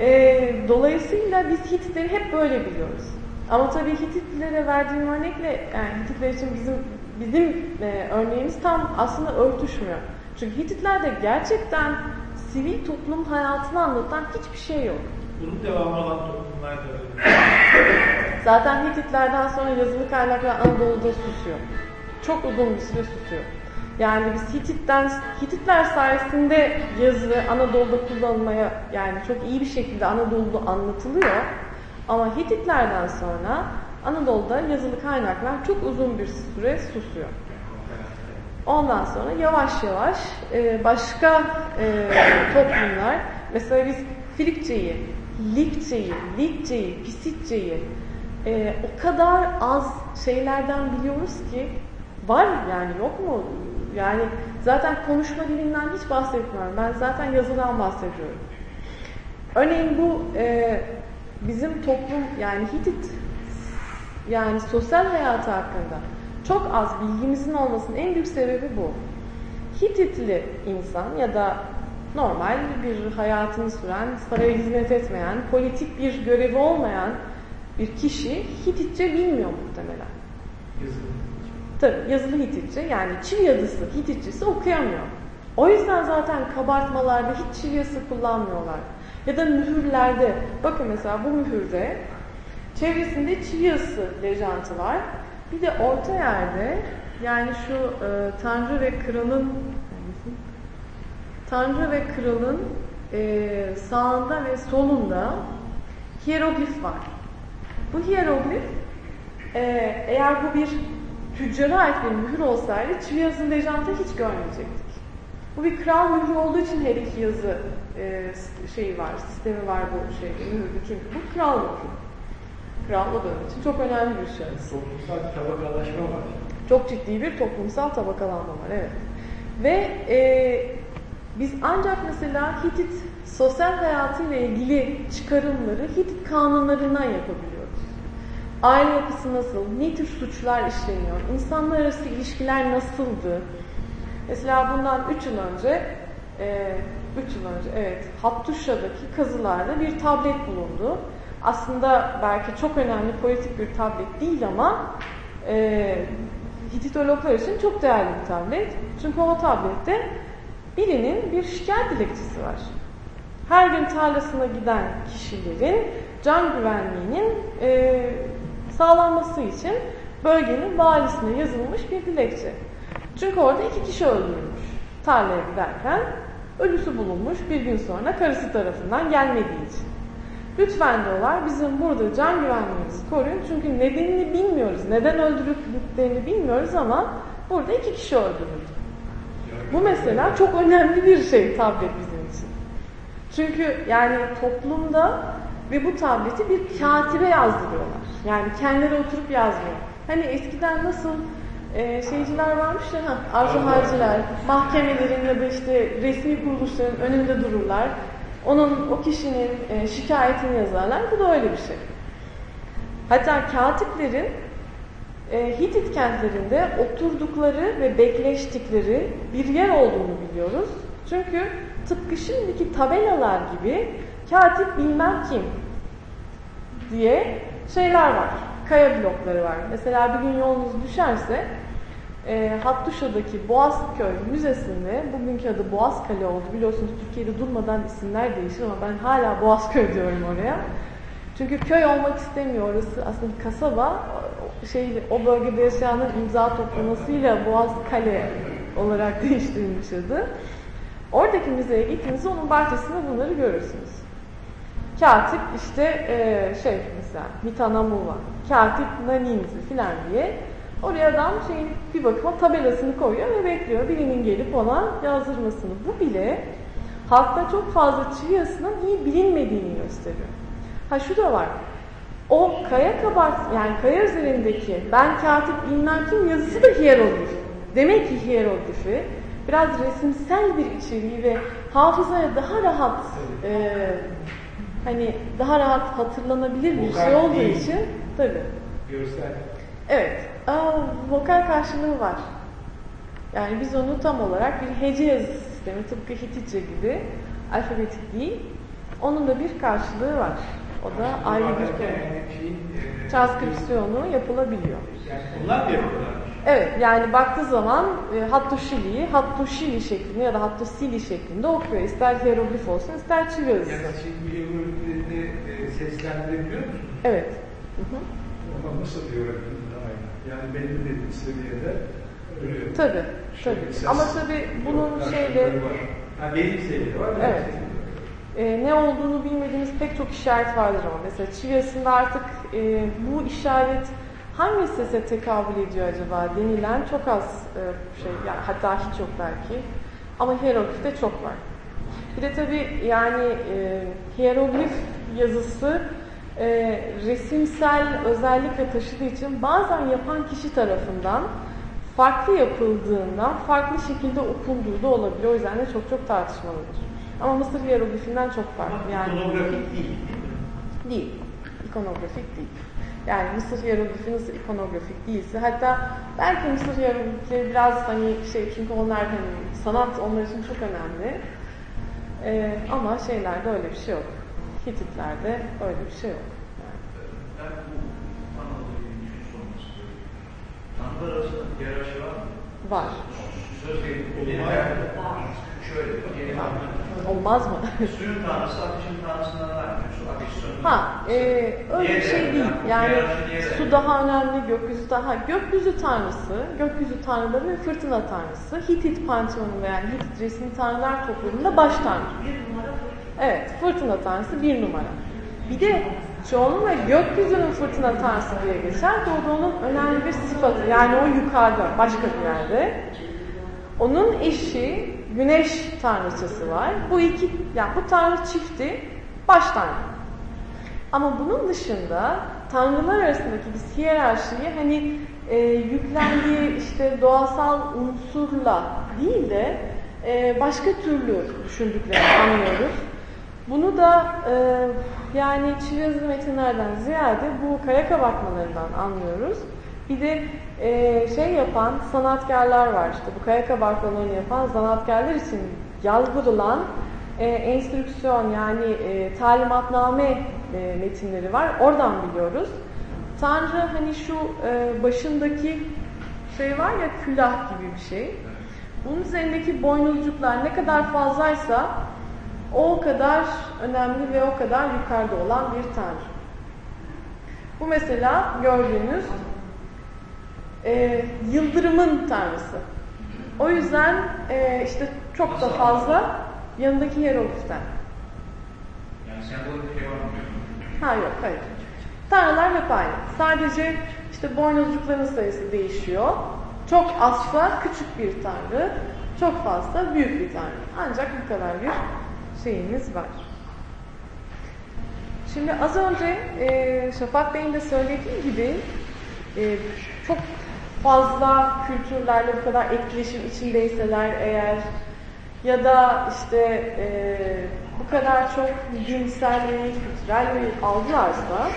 e, dolayısıyla biz Hititleri hep böyle biliyoruz. Ama tabii Hititlere verdiğim örnekle yani Hititler için bizim bizim e, örneğimiz tam aslında örtüşmüyor. Çünkü Hititlerde gerçekten sivil toplum hayatını anlatan hiçbir şey yok. bunun devamı olan toplumlar da öyle. Zaten Hititlerden sonra yazılı kaynaklar Anadolu'da susuyor. Çok uzun bir süre susuyor. Yani biz Hitit'ten, Hititler sayesinde yazı Anadolu'da kullanılmaya yani çok iyi bir şekilde Anadolu'da anlatılıyor. Ama Hititlerden sonra Anadolu'da yazılı kaynaklar çok uzun bir süre susuyor. Ondan sonra yavaş yavaş e, başka e, toplumlar, mesela biz Frikçeyi, Likçeyi, Likçeyi, Pisitçeyi e, o kadar az şeylerden biliyoruz ki var yani yok mu? Yani zaten konuşma dilinden hiç bahsetmiyorum. Ben zaten yazıdan bahsediyorum. Örneğin bu e, bizim toplum yani Hitit yani sosyal hayatı hakkında çok az bilgimizin olmasının en büyük sebebi bu. Hititli insan ya da normal bir hayatını süren, saraya hizmet etmeyen, politik bir görevi olmayan bir kişi Hititçe bilmiyor muhtemelen. Yazılı. Yazılı Hititçe yani çivi yazısı Hititçesi okuyamıyor. O yüzden zaten kabartmalarda hiç çivi yazısı kullanmıyorlar. Ya da mühürlerde, bakın mesela bu mühürde çevresinde çivi yazısı lejantı var. Bir de orta yerde yani şu e, Tanrı ve Kral'ın Tanrı ve Kral'ın e, sağında ve solunda hieroglif var. Bu hieroglif e, eğer bu bir tüccara ait bir mühür olsaydı çivi yazılı lejantı hiç görmeyecektik. Bu bir kral mührü olduğu için her iki yazı e, şeyi var, sistemi var bu şey mühürlü çünkü bu kral mührü. Kral o dönem için çok önemli bir şey. Toplumsal tabakalaşma var. Çok ciddi bir toplumsal tabakalanma var, evet. Ve e, biz ancak mesela Hitit sosyal hayatıyla ilgili çıkarımları Hitit kanunlarından yapabiliyoruz. Aile yapısı nasıl, ne tür suçlar işleniyor, insanlar arası ilişkiler nasıldı? Mesela bundan 3 yıl önce, 3 e, yıl önce evet, Hattuşa'daki kazılarda bir tablet bulundu. Aslında belki çok önemli politik bir tablet değil ama e, Hititologlar için çok değerli bir tablet. Çünkü o tablette birinin bir şikayet dilekçesi var. Her gün tarlasına giden kişilerin can güvenliğinin e, sağlanması için bölgenin valisine yazılmış bir dilekçe. Çünkü orada iki kişi öldürülmüş. Tarlaya giderken ölüsü bulunmuş bir gün sonra karısı tarafından gelmediği için. Lütfen diyorlar bizim burada can güvenliğimizi koruyun. Çünkü nedenini bilmiyoruz. Neden öldürüldüklerini bilmiyoruz ama burada iki kişi öldürüldü. Bu mesela çok önemli bir şey tablet bizim için. Çünkü yani toplumda ve bu tableti bir katibe yazdırıyorlar. Yani kendileri oturup yazmıyor. Hani eskiden nasıl e, şeyciler varmış ya, ha, arzu harciler, mahkemelerin ya da işte resmi kuruluşların önünde dururlar. Onun, o kişinin e, şikayetini yazarlar. Bu da öyle bir şey. Hatta katiplerin e, Hitit kentlerinde oturdukları ve bekleştikleri bir yer olduğunu biliyoruz. Çünkü tıpkı şimdiki tabelalar gibi katip bilmem kim diye şeyler var. Kaya blokları var. Mesela bir gün yolunuz düşerse e, Hattuşa'daki Boğazköy Müzesi'nde bugünkü adı Boğazkale oldu. Biliyorsunuz Türkiye'de durmadan isimler değişir ama ben hala Boğazköy diyorum oraya. Çünkü köy olmak istemiyor. Orası aslında bir kasaba. Şey, o bölgede yaşayanın imza toplamasıyla Boğazkale olarak *laughs* değiştirilmiş adı. Oradaki müzeye gittiğinizde onun bahçesinde bunları görürsünüz. Katip işte e, şey mesela Mitanamuva, Katip Naninzi filan diye oraya adam şeyin bir bakıma tabelasını koyuyor ve bekliyor birinin gelip ona yazdırmasını. Bu bile halkta çok fazla çiviyasının iyi bilinmediğini gösteriyor. Ha şu da var. O kaya kabart yani kaya üzerindeki ben katip bilmem kim yazısı da hieroglif. Demek ki hieroglifi biraz resimsel bir içeriği ve hafızaya daha rahat e, hani daha rahat hatırlanabilir bir şey olduğu için tabi. Görsel. Evet. Aa, vokal karşılığı var. Yani biz onu tam olarak bir hece yazı sistemi tıpkı Hititçe gibi alfabetik değil. Onun da bir karşılığı var. O da ayrı bir konu. e, Transkripsiyonu yapılabiliyor. Yani onlar da yapıyorlar. Evet yani baktığı zaman e, Hattuşili'yi Hattuşili şeklinde ya da Hattusili şeklinde okuyor. İster hieroglif olsun ister çivi yazısı. Yani şimdi hierogliflerini e, seslendirebiliyor musunuz? Evet. Hı hı. Ama Mısır yönetiminde aynı. Yani belli bir seviyede e, Tabii, şey, tabii. ses- Ama tabii bunun şeyle. Ha, benim seviyede var. Evet. e, ne olduğunu bilmediğimiz pek çok işaret vardır ama mesela çivi artık e, bu işaret hangi sese tekabül ediyor acaba denilen çok az e, şey yani hatta hiç yok belki ama hieroglifte çok var. Bir de tabii yani e, hieroglif yazısı e, resimsel özellikle taşıdığı için bazen yapan kişi tarafından farklı yapıldığından farklı şekilde okunduğu da olabilir. O yüzden de çok çok tartışmalıdır. Ama Mısır hieroglifinden çok farklı. Yani ikonografik değil değil. İkonografik değil. Yani Mısır hieroglifi nasıl ikonografik değilse hatta belki Mısır hieroglifleri biraz hani şey çünkü onlar hani sanat onlar için çok önemli. Ee, ama şeylerde öyle bir şey yok. Hititlerde öyle bir şey yok. Yani. Ben bu ilgili bir şey sormak istiyorum. Tanrılar arasında bir hiyerarşi var mı? Var. Söz benim hayatımda şöyle, diyelim Olmaz mı? *laughs* Suyun tanrısı, ateşin tanrısından daha önemli. Ha, e, öyle bir şey değil. Yani su daha önemli, gökyüzü daha. Gökyüzü tanrısı, gökyüzü tanrıları ve fırtına tanrısı. Hitit panteonu veya Hitit resmi tanrılar topluluğunda baş tanrı. Evet, fırtına tanrısı bir numara. Bir de çoğunlukla gökyüzünün fırtına tanrısı diye geçer. onun önemli bir sıfatı. Yani o yukarıda, başka bir yerde. Onun eşi güneş tanrıçası var. Bu iki, yani bu tanrı çifti baş tanrı. Ama bunun dışında tanrılar arasındaki bir hiyerarşiyi hani e, yüklendiği işte doğasal unsurla değil de e, başka türlü düşündüklerini anlıyoruz. Bunu da e, yani çivi metinlerden ziyade bu kaya kabartmalarından anlıyoruz. Bir de e, şey yapan sanatkarlar var işte bu kaya kabartmalarını yapan sanatkarlar için yazgırılan e, enstrüksiyon yani e, talimatname e, metinleri var. Oradan biliyoruz. Tanrı hani şu e, başındaki şey var ya külah gibi bir şey. Bunun üzerindeki boynuzcuklar ne kadar fazlaysa o kadar önemli ve o kadar yukarıda olan bir tanrı. Bu mesela gördüğünüz e, yıldırımın tanrısı. O yüzden e, işte çok da fazla yanındaki hierogliften. Yani sembolik bir şey var mı? Ha yok hayır. Tanrılar hep aynı. Sadece işte boynuzcukların sayısı değişiyor. Çok azsa küçük bir tanrı, çok fazla büyük bir tanrı. Ancak bu kadar bir şeyimiz var. Şimdi az önce e, Şafak Bey'in de söylediği gibi e, çok fazla kültürlerle bu kadar etkileşim içindeyseler eğer ya da işte e, bu kadar çok ve kültürel bir algılarsa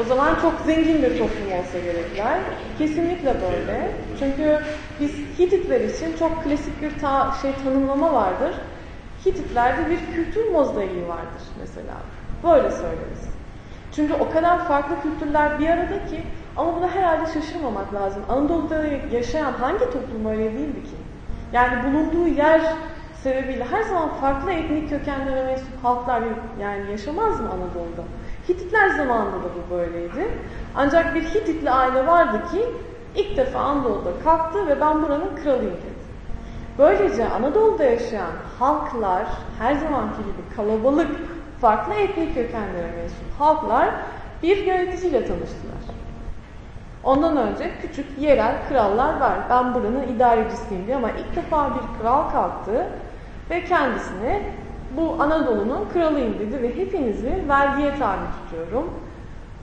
o zaman çok zengin bir toplum olsa gerekler. Kesinlikle böyle. Çünkü biz Hititler için çok klasik bir ta şey tanımlama vardır. Hititlerde bir kültür mozaiği vardır mesela. Böyle söyleriz. Çünkü o kadar farklı kültürler bir arada ki ama buna herhalde şaşırmamak lazım. Anadolu'da yaşayan hangi toplum öyle değildi ki? Yani bulunduğu yer sebebiyle her zaman farklı etnik kökenlere mensup halklar yani yaşamaz mı Anadolu'da? Hititler zamanında da bu böyleydi. Ancak bir Hititli aile vardı ki ilk defa Anadolu'da kalktı ve ben buranın kralıyım dedi. Böylece Anadolu'da yaşayan halklar her zamanki gibi kalabalık, farklı etnik kökenlere mensup halklar bir yöneticiyle tanıştılar. Ondan önce küçük yerel krallar var. Ben buranın idarecisiyim diye ama ilk defa bir kral kalktı ve kendisine bu Anadolu'nun kralıyım dedi ve hepinizi vergiye tabi tutuyorum.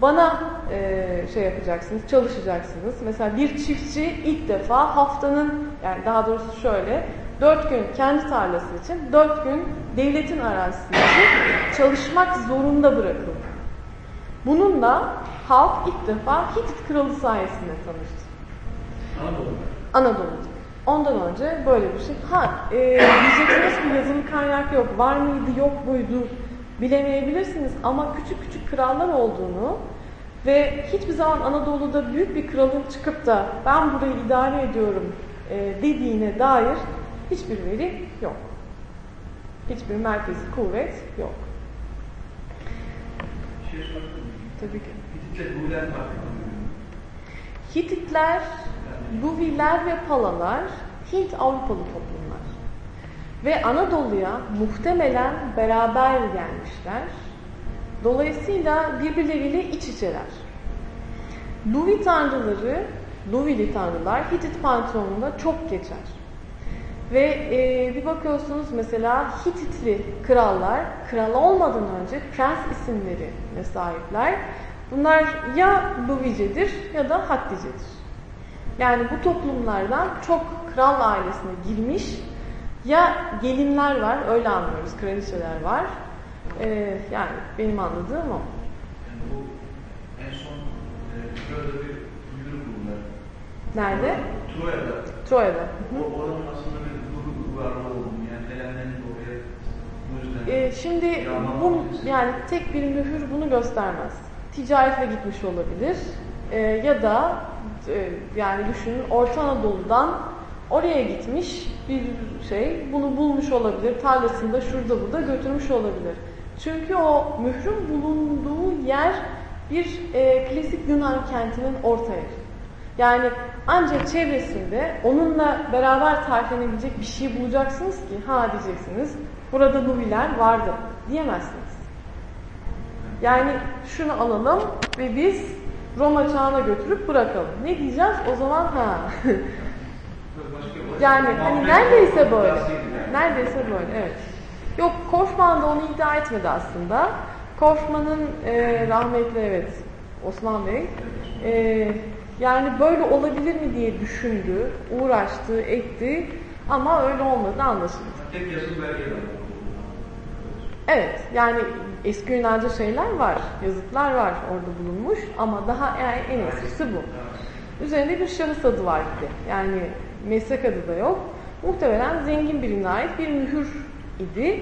Bana e, şey yapacaksınız, çalışacaksınız. Mesela bir çiftçi ilk defa haftanın, yani daha doğrusu şöyle, dört gün kendi tarlası için, dört gün devletin arazisi için çalışmak zorunda bırakıldı. Bununla halk ilk defa Hitit kralı sayesinde tanıştı. Anadolu'da. Anadolu'da. Ondan önce böyle bir şey. Ha, e, diyeceksiniz ki yazılı kaynak yok. Var mıydı, yok muydu bilemeyebilirsiniz. Ama küçük küçük krallar olduğunu ve hiçbir zaman Anadolu'da büyük bir kralın çıkıp da ben burayı idare ediyorum e, dediğine dair hiçbir veri yok. Hiçbir merkezi kuvvet yok. Şey? Tabii ki. Hititler, Luviler ve Palalar Hint Avrupalı toplumlar. Ve Anadolu'ya muhtemelen beraber gelmişler. Dolayısıyla birbirleriyle iç içeler. Luvi tanrıları, Luvili tanrılar Hitit panteonunda çok geçer. Ve e, bir bakıyorsunuz mesela Hititli krallar, kral olmadan önce prens isimlerine sahipler. Bunlar ya Luvicedir ya da Hatticedir. Yani bu toplumlardan çok kral ailesine girmiş ya gelinler var, öyle anlıyoruz, kraliçeler var. Ee, yani benim anladığım o. Yani bu en son e, bir. Nerede? Troya'da. Troya'da. O oranın aslında varlığı bu yüzden Ee, şimdi bu yani tek bir mühür bunu göstermez. Ticaretle gitmiş olabilir Ee, ya da e, yani düşünün Orta Anadolu'dan oraya gitmiş bir şey bunu bulmuş olabilir. Tarlasında şurada burada götürmüş olabilir. Çünkü o mührün bulunduğu yer bir e, klasik Yunan kentinin orta yeri. Yani ancak çevresinde onunla beraber tariflenebilecek bir şey bulacaksınız ki ha diyeceksiniz burada Nubiler vardı diyemezsiniz. Yani şunu alalım ve biz Roma çağına götürüp bırakalım. Ne diyeceğiz? O zaman ha. yani hani neredeyse böyle. Neredeyse böyle evet. Yok Korfman da onu iddia etmedi aslında. Korfman'ın e, rahmetli evet Osman Bey e, yani böyle olabilir mi diye düşündü, uğraştı, etti ama öyle olmadı anlaşıldı. Tek yazılı belge. Evet, yani eski Yunanca şeyler var, yazıtlar var orada bulunmuş ama daha en eskisi bu. Üzerinde bir şahıs adı var gibi. Yani meslek adı da yok. Muhtemelen zengin birine ait bir mühür idi.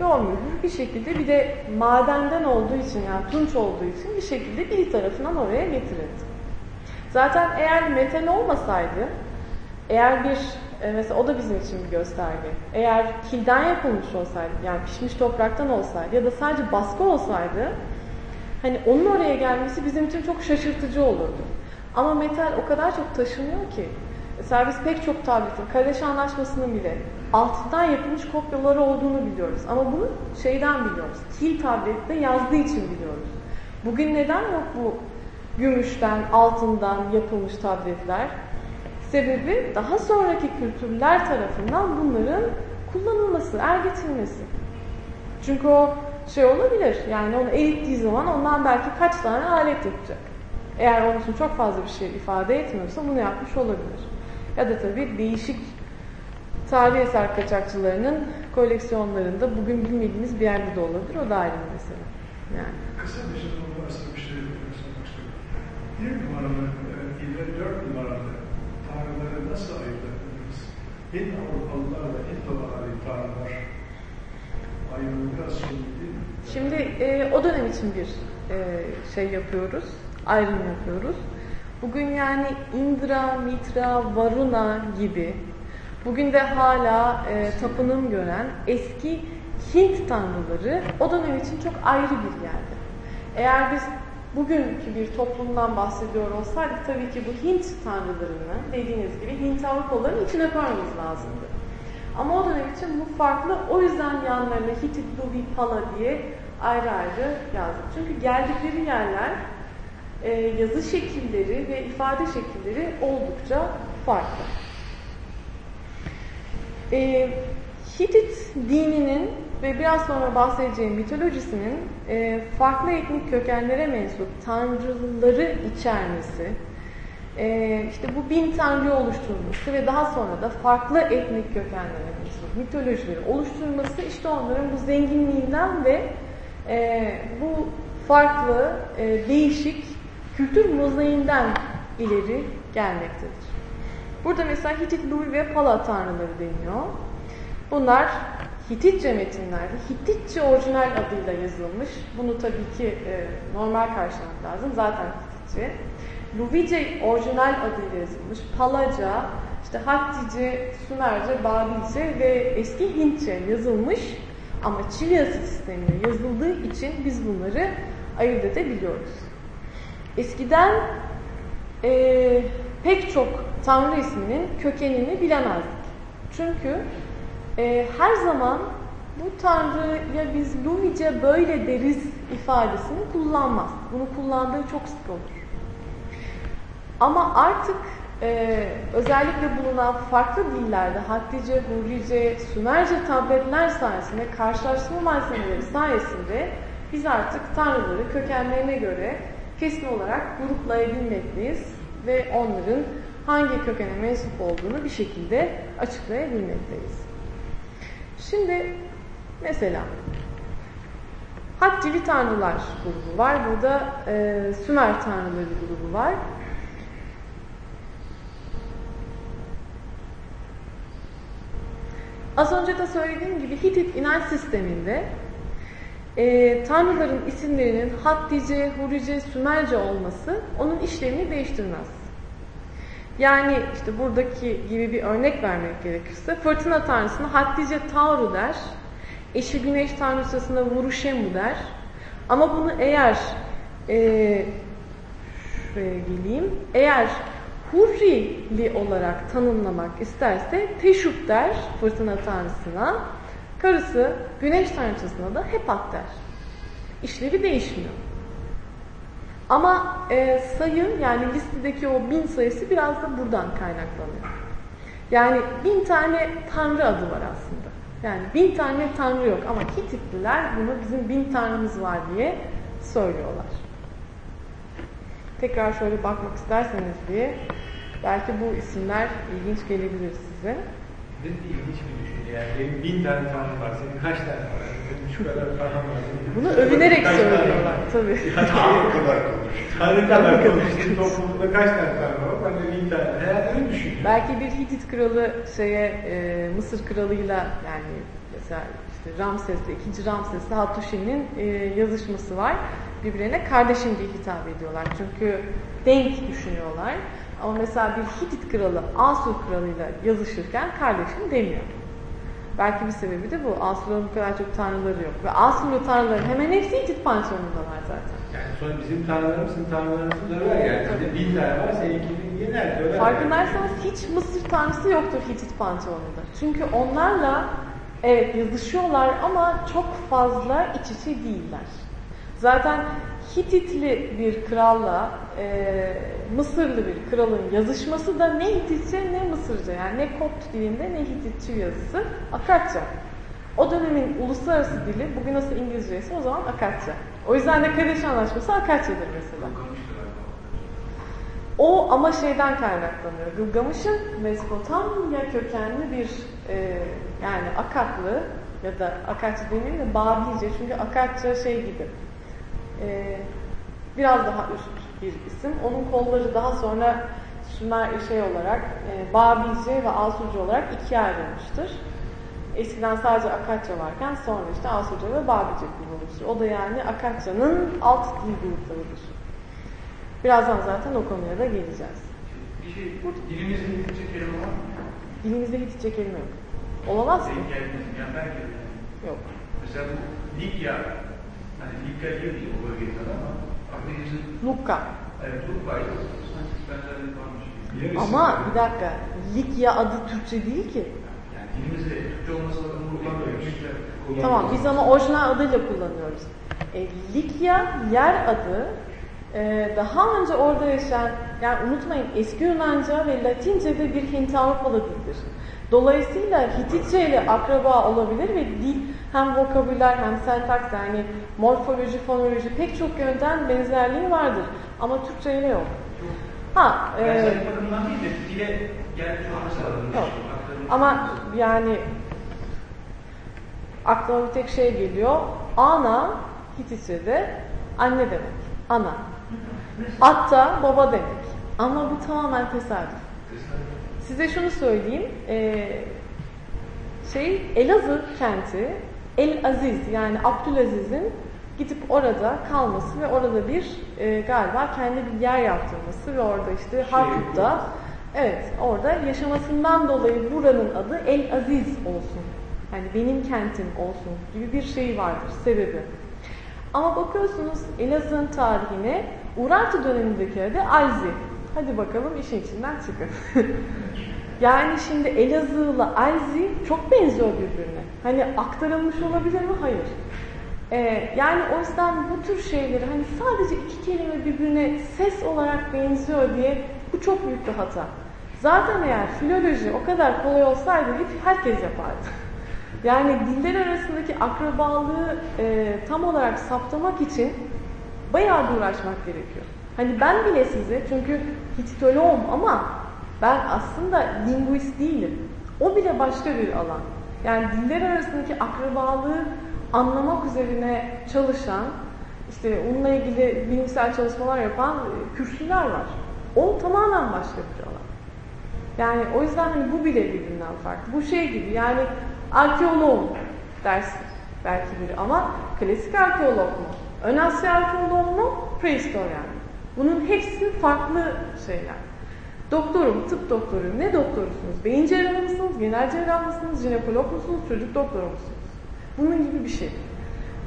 Ve o mühür bir şekilde bir de madenden olduğu için yani tunç olduğu için bir şekilde bir tarafından oraya getirildi. Zaten eğer metal olmasaydı, eğer bir e, mesela o da bizim için bir gösterge. Eğer kilden yapılmış olsaydı, yani pişmiş topraktan olsaydı ya da sadece baskı olsaydı, hani onun oraya gelmesi bizim için çok şaşırtıcı olurdu. Ama metal o kadar çok taşınıyor ki, servis pek çok tabletin, Kadeş Anlaşması'nın bile altından yapılmış kopyaları olduğunu biliyoruz. Ama bunu şeyden biliyoruz, kil tablette yazdığı için biliyoruz. Bugün neden yok bu gümüşten, altından yapılmış tabletler? Sebebi daha sonraki kültürler tarafından bunların kullanılması, ergetilmesi. Çünkü o şey olabilir, yani onu erittiği zaman ondan belki kaç tane alet yapacak. Eğer onun için çok fazla bir şey ifade etmiyorsa bunu yapmış olabilir. Ya da tabii değişik tarihi eser kaçakçılarının koleksiyonlarında bugün bilmediğimiz bir yerde de olabilir. O da ayrı bir mesele. Yani. Kısa bir şey olmazsa bir şey sormak istiyorum. Bir numaralı ile dört numaralı tanrıları nasıl ayırt ederiz? Hint Avrupalılar ve Hint Babaları tanrılar ayrımı biraz? Şimdi e, o dönem için bir e, şey yapıyoruz, ayrım yapıyoruz. Bugün yani Indra, Mitra, Varuna gibi bugün de hala e, tapınım gören eski Hint tanrıları o dönem için çok ayrı bir yerde. Eğer biz bugünkü bir toplumdan bahsediyor olsaydık tabii ki bu Hint tanrılarını dediğiniz gibi Hint Avrupalıların içine koymamız lazımdı. Ama o dönem için bu farklı. O yüzden yanlarına Hitit, Luvi, Pala diye ayrı ayrı yazdık. Çünkü geldikleri yerler e, yazı şekilleri ve ifade şekilleri oldukça farklı. E, Hitit dininin ve biraz sonra bahsedeceğim mitolojisinin e, farklı etnik kökenlere mensup tanrıları içermesi, e, işte bu bin tanrı oluşturması ve daha sonra da farklı etnik kökenlere mensup mitolojileri oluşturması işte onların bu zenginliğinden ve e, bu farklı, e, değişik kültür mozaiğinden ileri gelmektedir. Burada mesela Hitit, Lui ve Pala tanrıları deniyor. Bunlar Hititçe metinlerde, Hititçe orijinal adıyla yazılmış. Bunu tabii ki e, normal karşılamak lazım. Zaten Hititçe. Luvice orijinal adıyla yazılmış. Palaca, işte Hattice, Sümerce, Babilce ve eski Hintçe yazılmış. Ama Çivi yazı sistemiyle yazıldığı için biz bunları ayırt edebiliyoruz. Eskiden e, pek çok Tanrı isminin kökenini bilemezdik. Çünkü e, her zaman bu Tanrı'ya biz Luvice böyle deriz ifadesini kullanmaz. Bunu kullandığı çok sık olur. Ama artık e, özellikle bulunan farklı dillerde Hattice, Hurrice, Sümerce tabletler sayesinde, karşılaştırma malzemeleri sayesinde biz artık tanrıları kökenlerine göre kesin olarak gruplayabilmekteyiz ve onların hangi kökene mensup olduğunu bir şekilde açıklayabilmekteyiz. Şimdi mesela Haccili Tanrılar grubu var. Burada e, Sümer Tanrıları grubu var. Az önce de söylediğim gibi Hitit inanç sisteminde e, tanrıların isimlerinin Hattice, Hurice, Sümerce olması onun işlevini değiştirmez. Yani işte buradaki gibi bir örnek vermek gerekirse fırtına tanrısına Hattice Tauru der, eşi güneş tanrıçasına Vuruşemu der. Ama bunu eğer e, şuraya geleyim, eğer Hurrili olarak tanımlamak isterse Teşuk der fırtına tanrısına. Karısı güneş tanrıçasına da Hepat der. İşlevi değişmiyor. Ama e, sayı yani listedeki o bin sayısı biraz da buradan kaynaklanıyor. Yani bin tane tanrı adı var aslında. Yani bin tane tanrı yok ama Hititliler bunu bizim bin tanrımız var diye söylüyorlar. Tekrar şöyle bakmak isterseniz diye belki bu isimler ilginç gelebilir size. De ilginç bir düşünce yani. Benim bin tane tanrım var. Senin kaç tane var? Benim şu kadar tanrım var. Senin Bunu övünerek var? tabii. Tanrı kadar konuş. Tanrı kadar konuştum. Toplumda kaç tane tanrı var? Ben de bin tane. Herhalde öyle düşünüyorum. Belki bir Hitit kralı şeye e, Mısır kralıyla yani mesela işte Ramses'le, ikinci Ramses'le Hattusili'nin e, yazışması var. Birbirlerine kardeşim diye hitap ediyorlar. Çünkü denk düşünüyorlar. Ama mesela bir Hitit kralı Asur kralıyla yazışırken kardeşim demiyor. Belki bir sebebi de bu. Asur'un bu kadar çok tanrıları yok. Ve Asurlu tanrıların hemen hepsi Hitit pansiyonundalar zaten. Yani sonra bizim tanrılarımız sizin tanrılarınızı döver yani. Sizde bin tane var, seninkini yener, döver. Farkındaysanız hiç Mısır tanrısı yoktur Hitit panteonunda. Çünkü onlarla evet yazışıyorlar ama çok fazla iç içe değiller. Zaten Hititli bir kralla e, Mısırlı bir kralın yazışması da ne Hititçe ne Mısırca yani ne Kopt dilinde ne Hititçe yazısı Akatça. O dönemin uluslararası dili bugün nasıl İngilizce ise o zaman Akatça. O yüzden de Kadeş Anlaşması Akatçadır mesela. O ama şeyden kaynaklanıyor. Gılgamış'ın Mezopotamya kökenli bir e, yani Akatlı ya da Akatçı demeyeyim de Babilce çünkü Akatça şey gibi e, biraz daha üst bir isim. Onun kolları daha sonra Sümer şey olarak e, Babilce ve Asurcu olarak ikiye ayrılmıştır. Eskiden sadece Akatça varken sonra işte Asurca ve Babilce kullanılmıştır. O da yani Akatça'nın alt dil gruplarıdır. Birazdan zaten o konuya da geleceğiz. Bir şey, dilimizin Hititçe kelime var mı? Dilimizde Hititçe kelime yok. Olamaz mı? Yok. mesela bu Likya, hani Likya diyor diye o bölgede ama Lukka. evet. Yer Ama bir dakika. Likya adı Türkçe değil ki. Yani dilimizde Türkçe. Tamam biz ama orijinal adıyla kullanıyoruz. E, Likya yer adı e, daha önce orada yaşayan, yani unutmayın eski Yunanca ve Latince de bir Hint Avrupalı dildir. Dolayısıyla Hititçe ile akraba olabilir ve dil hem vokabüler hem sentaks yani morfoloji, fonoloji pek çok yönden benzerliği vardır. Ama Türkçe ile yok. Ha, e, bakımından değil de dile gelmiş olması. Ama yani aklıma bir tek şey geliyor. Ana Hititçe'de anne demek. Ana. Atta baba demek. Ama bu tamamen tesadüf. Size şunu söyleyeyim. Ee, şey Elazığ kenti El Aziz yani Abdülaziz'in gidip orada kalması ve orada bir e, galiba kendi bir yer yaptırması ve orada işte Harput'ta evet orada yaşamasından dolayı buranın adı El Aziz olsun. Hani benim kentim olsun gibi bir şey vardır sebebi. Ama bakıyorsunuz Elazığ'ın tarihine Urartu dönemindeki adı Alzi. Hadi bakalım işin içinden çıkın. *laughs* yani şimdi Elazığ'la Elzi çok benziyor birbirine. Hani aktarılmış olabilir mi? Hayır. Ee, yani o yüzden bu tür şeyleri hani sadece iki kelime birbirine ses olarak benziyor diye bu çok büyük bir hata. Zaten eğer filoloji o kadar kolay olsaydı hep herkes yapardı. *laughs* Yani diller arasındaki akrabalığı e, tam olarak saptamak için bayağı bir uğraşmak gerekiyor. Hani ben bile size çünkü Hititoloğum ama ben aslında linguist değilim. O bile başka bir alan. Yani diller arasındaki akrabalığı anlamak üzerine çalışan, işte onunla ilgili bilimsel çalışmalar yapan kürsüler var. O tamamen başka bir alan. Yani o yüzden hani bu bile birbirinden farklı. Bu şey gibi yani arkeolog dersin belki biri ama klasik arkeolog mu? Ön Asya arkeolog mu? Prehistoryen? Bunun hepsi farklı şeyler. Doktorum, tıp doktoru. Ne doktorusunuz? Beyin cerrahı mısınız? Genel cerrah mısınız? Jinekolog musunuz? Çocuk doktoru musunuz? Bunun gibi bir şey.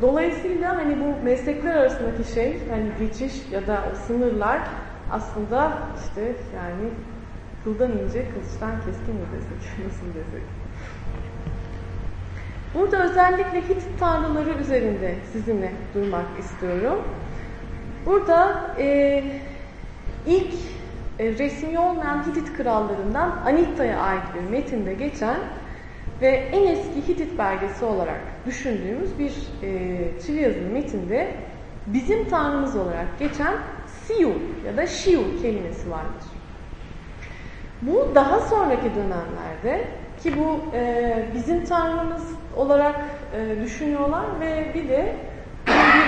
Dolayısıyla hani bu meslekler arasındaki şey, hani geçiş ya da sınırlar aslında işte yani kıldan ince, kılıçtan keskin mi desek, *laughs* nasıl desek. Burada özellikle Hitit tanrıları üzerinde sizinle durmak istiyorum. Burada e, ilk e, resmi olmayan Hitit krallarından Anitta'ya ait bir metinde geçen ve en eski Hitit belgesi olarak düşündüğümüz bir e, çivi yazılı metinde bizim tanrımız olarak geçen Siu ya da Shiu kelimesi vardır. Bu daha sonraki dönemlerde ki bu e, bizim tanrımız olarak e, düşünüyorlar ve bir de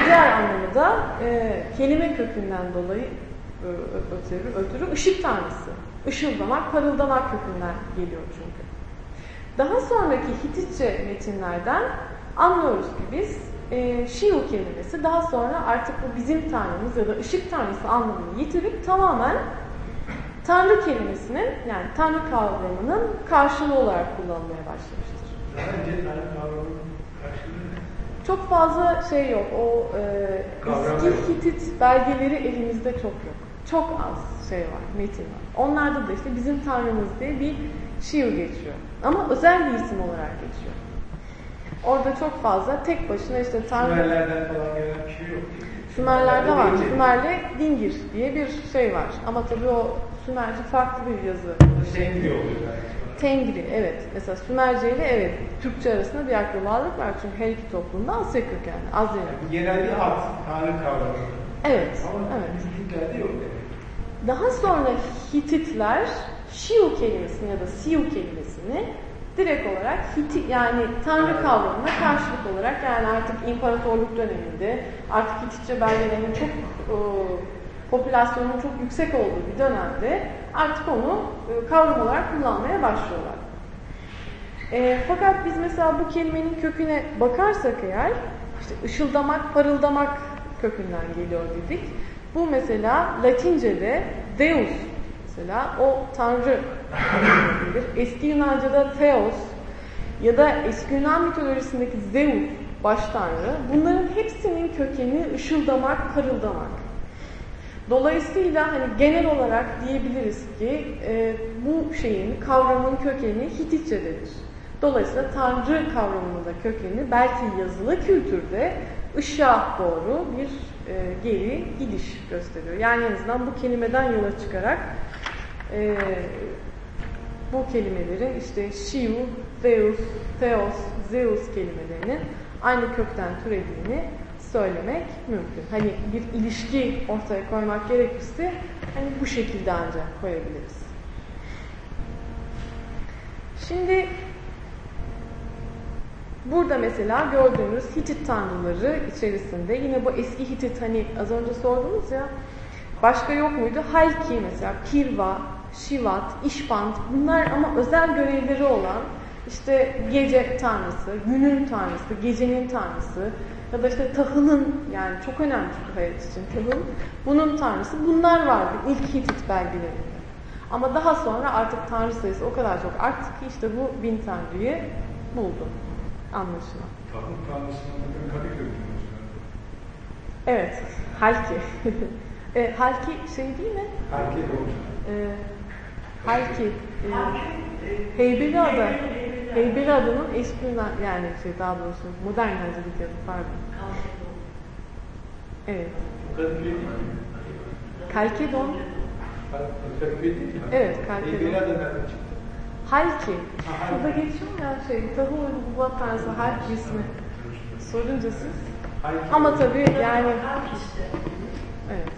diğer anlamı da e, kelime kökünden dolayı e, ötürü, ötürü ışık tanrısı. Işıldamak, parıldamak kökünden geliyor çünkü. Daha sonraki Hititçe metinlerden anlıyoruz ki biz e, Shiu kelimesi daha sonra artık bu bizim tanrımız ya da ışık tanrısı anlamını yitirip tamamen Tanrı kelimesinin yani Tanrı kavramının karşılığı olarak kullanılmaya başlamıştır. Önce Tanrı karşılığı Çok fazla şey yok. O e, eski Hitit belgeleri elimizde çok yok. Çok az şey var, metin var. Onlarda da işte bizim Tanrımız diye bir şiir geçiyor. Ama özel bir isim olarak geçiyor. Orada çok fazla tek başına işte Tanrı... Sümerlerden falan gelen bir şey yok. Sümerlerde var. Sümerle Dingir diye bir şey var. Ama tabii o Sümerci farklı bir yazı. Tengri oluyor belki. Tengri, evet. Mesela Sümerce ile evet, Türkçe arasında bir akrabalık var. Çünkü her iki toplumda Asya kökenli, Azeri. Bu genel bir ad, Tanrı kavramı. Evet, Ama evet. Türklerde yok demek. Daha sonra Hititler Shiu kelimesini ya da Siu kelimesini direkt olarak Hiti yani Tanrı kavramına karşılık olarak yani artık imparatorluk döneminde artık Hititçe belgelerinin çok e, popülasyonun çok yüksek olduğu bir dönemde artık onu e, kavram olarak kullanmaya başlıyorlar. E, fakat biz mesela bu kelimenin köküne bakarsak eğer işte ışıldamak, parıldamak kökünden geliyor dedik. Bu mesela Latince'de Deus mesela o tanrı eski Yunanca'da Theos ya da eski Yunan mitolojisindeki Zeus baş tanrı bunların hepsinin kökeni ışıldamak, parıldamak. Dolayısıyla hani genel olarak diyebiliriz ki e, bu şeyin kavramın kökeni Hititçe'dedir. Dolayısıyla Tanrı kavramının da kökeni belki yazılı kültürde ışığa doğru bir e, geri gidiş gösteriyor. Yani en azından bu kelimeden yola çıkarak e, bu kelimelerin işte Shiu, Zeus, Theos, Zeus kelimelerinin aynı kökten türediğini söylemek mümkün. Hani bir ilişki ortaya koymak gerekirse hani bu şekilde ancak koyabiliriz. Şimdi burada mesela gördüğümüz Hitit tanrıları içerisinde yine bu eski Hitit hani az önce sordunuz ya başka yok muydu? Halki mesela, Kirva, Şivat, İşpant bunlar ama özel görevleri olan işte gece tanrısı, günün tanrısı, gecenin tanrısı ya da işte tahılın yani çok önemli çünkü hayat için tahıl. Bunun tanrısı bunlar vardı ilk Hitit belgelerinde. Ama daha sonra artık tanrı sayısı o kadar çok arttı ki işte bu bin tanrıyı buldu anlaşılan. Tahıl tanrısının bugün Kadıköy'de Evet, Halki. *laughs* E, Halki şey değil mi? Halki doğru. E, Halki. E, Heybeli Ada. Heybeli Ada'nın eskinden yani şey daha doğrusu modern Hazreti adı pardon. Evet. Kalkedon. Evet, Kalkedon. Halki. Ha, Şurada geçiyor mu ya şey, tahıl ve hububat tarzı Halki ismi. Sorunca siz. Ama tabii yani evet.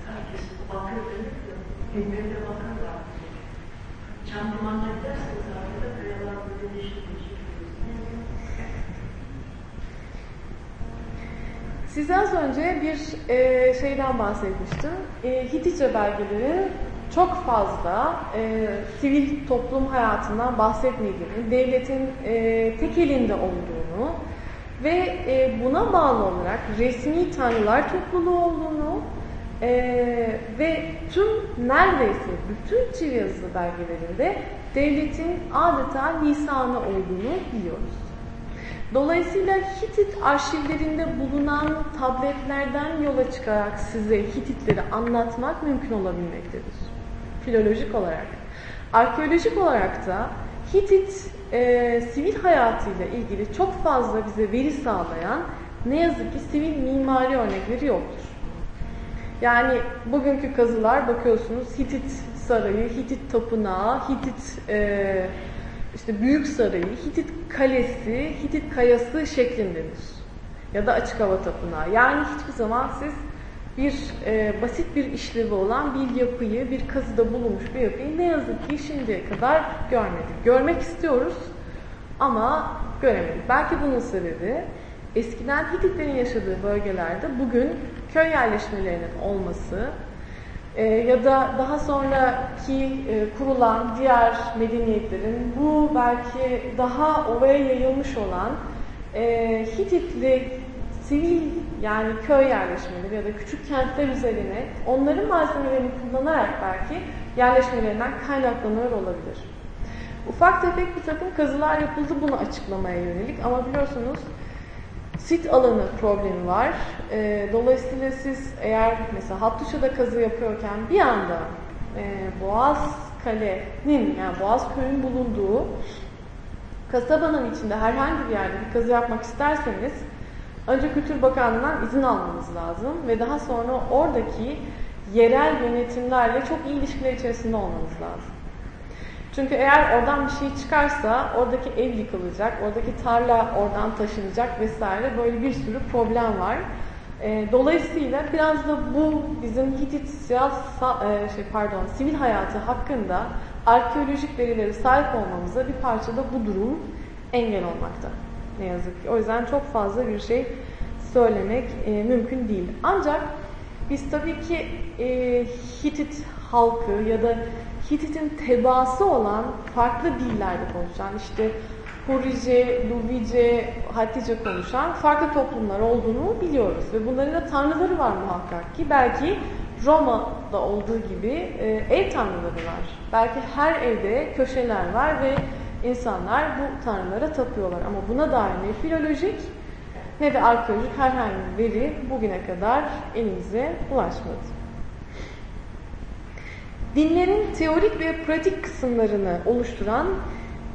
Size az önce bir e, şeyden bahsetmiştim. E, Hititçe belgeleri çok fazla e, sivil toplum hayatından bahsetmediğini, devletin e, tek elinde olduğunu ve e, buna bağlı olarak resmi tanrılar topluluğu olduğunu e, ve tüm neredeyse bütün çivi yazılı belgelerinde devletin adeta lisanı olduğunu biliyoruz. Dolayısıyla Hitit arşivlerinde bulunan tabletlerden yola çıkarak size Hititleri anlatmak mümkün olabilmektedir. Filolojik olarak. Arkeolojik olarak da Hitit e, sivil hayatıyla ilgili çok fazla bize veri sağlayan ne yazık ki sivil mimari örnekleri yoktur. Yani bugünkü kazılar bakıyorsunuz Hitit sarayı, Hitit tapınağı, Hitit e, işte Büyük Sarayı, Hitit Kalesi, Hitit Kayası şeklindedir. Ya da açık hava tapınağı. Yani hiçbir zaman siz bir e, basit bir işlevi olan bir yapıyı, bir kazıda bulunmuş bir yapıyı ne yazık ki şimdiye kadar görmedik. Görmek istiyoruz ama göremedik. Belki bunun sebebi eskiden Hititlerin yaşadığı bölgelerde bugün köy yerleşmelerinin olması, e, ya da daha sonraki e, kurulan diğer medeniyetlerin bu belki daha ovaya yayılmış olan e, Hititli sivil yani köy yerleşmeleri ya da küçük kentler üzerine onların malzemelerini kullanarak belki yerleşmelerinden kaynaklanıyor olabilir. Ufak tefek bir takım kazılar yapıldı bunu açıklamaya yönelik ama biliyorsunuz sit alanı problemi var. E, dolayısıyla siz eğer mesela Hattuşa'da kazı yapıyorken bir anda e, Boğaz Kale'nin yani Boğaz Köy'ün bulunduğu kasabanın içinde herhangi bir yerde bir kazı yapmak isterseniz önce Kültür Bakanlığı'ndan izin almanız lazım ve daha sonra oradaki yerel yönetimlerle çok iyi ilişkiler içerisinde olmanız lazım. Çünkü eğer oradan bir şey çıkarsa oradaki ev yıkılacak, oradaki tarla oradan taşınacak vesaire böyle bir sürü problem var. E, dolayısıyla biraz da bu bizim Hitit siyasal, e, şey pardon sivil hayatı hakkında arkeolojik verilere sahip olmamıza bir parçada bu durum engel olmakta. Ne yazık ki. O yüzden çok fazla bir şey söylemek e, mümkün değil. Ancak biz tabii ki e, Hitit halkı ya da Hitit'in tebaası olan farklı dillerde konuşan işte Hurice, Luvice, Hatice konuşan farklı toplumlar olduğunu biliyoruz. Ve bunların da tanrıları var muhakkak ki. Belki Roma'da olduğu gibi e, ev tanrıları var. Belki her evde köşeler var ve insanlar bu tanrılara tapıyorlar. Ama buna dair ne filolojik ne de arkeolojik herhangi bir veri bugüne kadar elimize ulaşmadı. Dinlerin teorik ve pratik kısımlarını oluşturan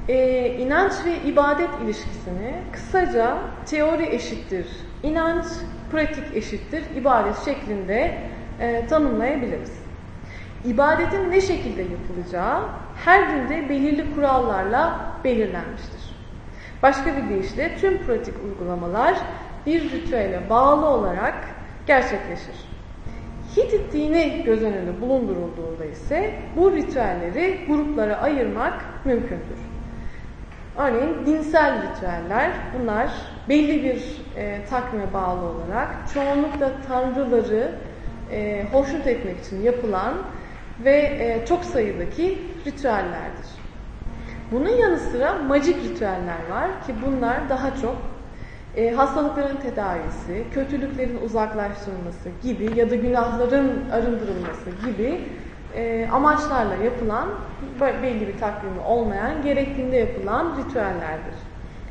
e, inanç ve ibadet ilişkisini kısaca teori eşittir inanç, pratik eşittir ibadet şeklinde e, tanımlayabiliriz. İbadetin ne şekilde yapılacağı her dinde belirli kurallarla belirlenmiştir. Başka bir deyişle tüm pratik uygulamalar bir ritüele bağlı olarak gerçekleşir. Hitit dini göz önünde bulundurulduğunda ise bu ritüelleri gruplara ayırmak mümkündür. Örneğin dinsel ritüeller, bunlar belli bir e, takvime bağlı olarak çoğunlukla tanrıları e, hoşnut etmek için yapılan ve e, çok sayıdaki ritüellerdir. Bunun yanı sıra magik ritüeller var ki bunlar daha çok e, hastalıkların tedavisi, kötülüklerin uzaklaştırılması gibi ya da günahların arındırılması gibi e, amaçlarla yapılan belli bir takvimi olmayan gerektiğinde yapılan ritüellerdir.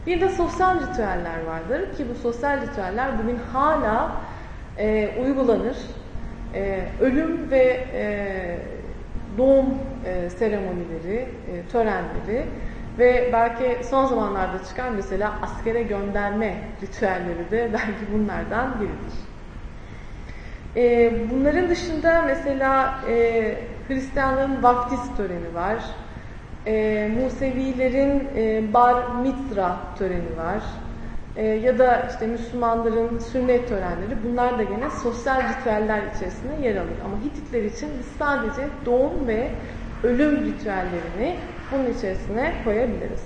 Bir de sosyal ritüeller vardır ki bu sosyal ritüeller bugün hala e, uygulanır e, ölüm ve e, doğum e, seremonileri, e, törenleri ve belki son zamanlarda çıkan mesela askere gönderme ritüelleri de *laughs* belki bunlardan biridir. E, bunların dışında mesela e, Hristiyanların vaftiz töreni var. E, Musevilerin e, bar mitra töreni var. E, ya da işte Müslümanların sünnet törenleri bunlar da gene sosyal ritüeller içerisinde yer alır. Ama Hititler için biz sadece doğum ve ölüm ritüellerini bunun içerisine koyabiliriz.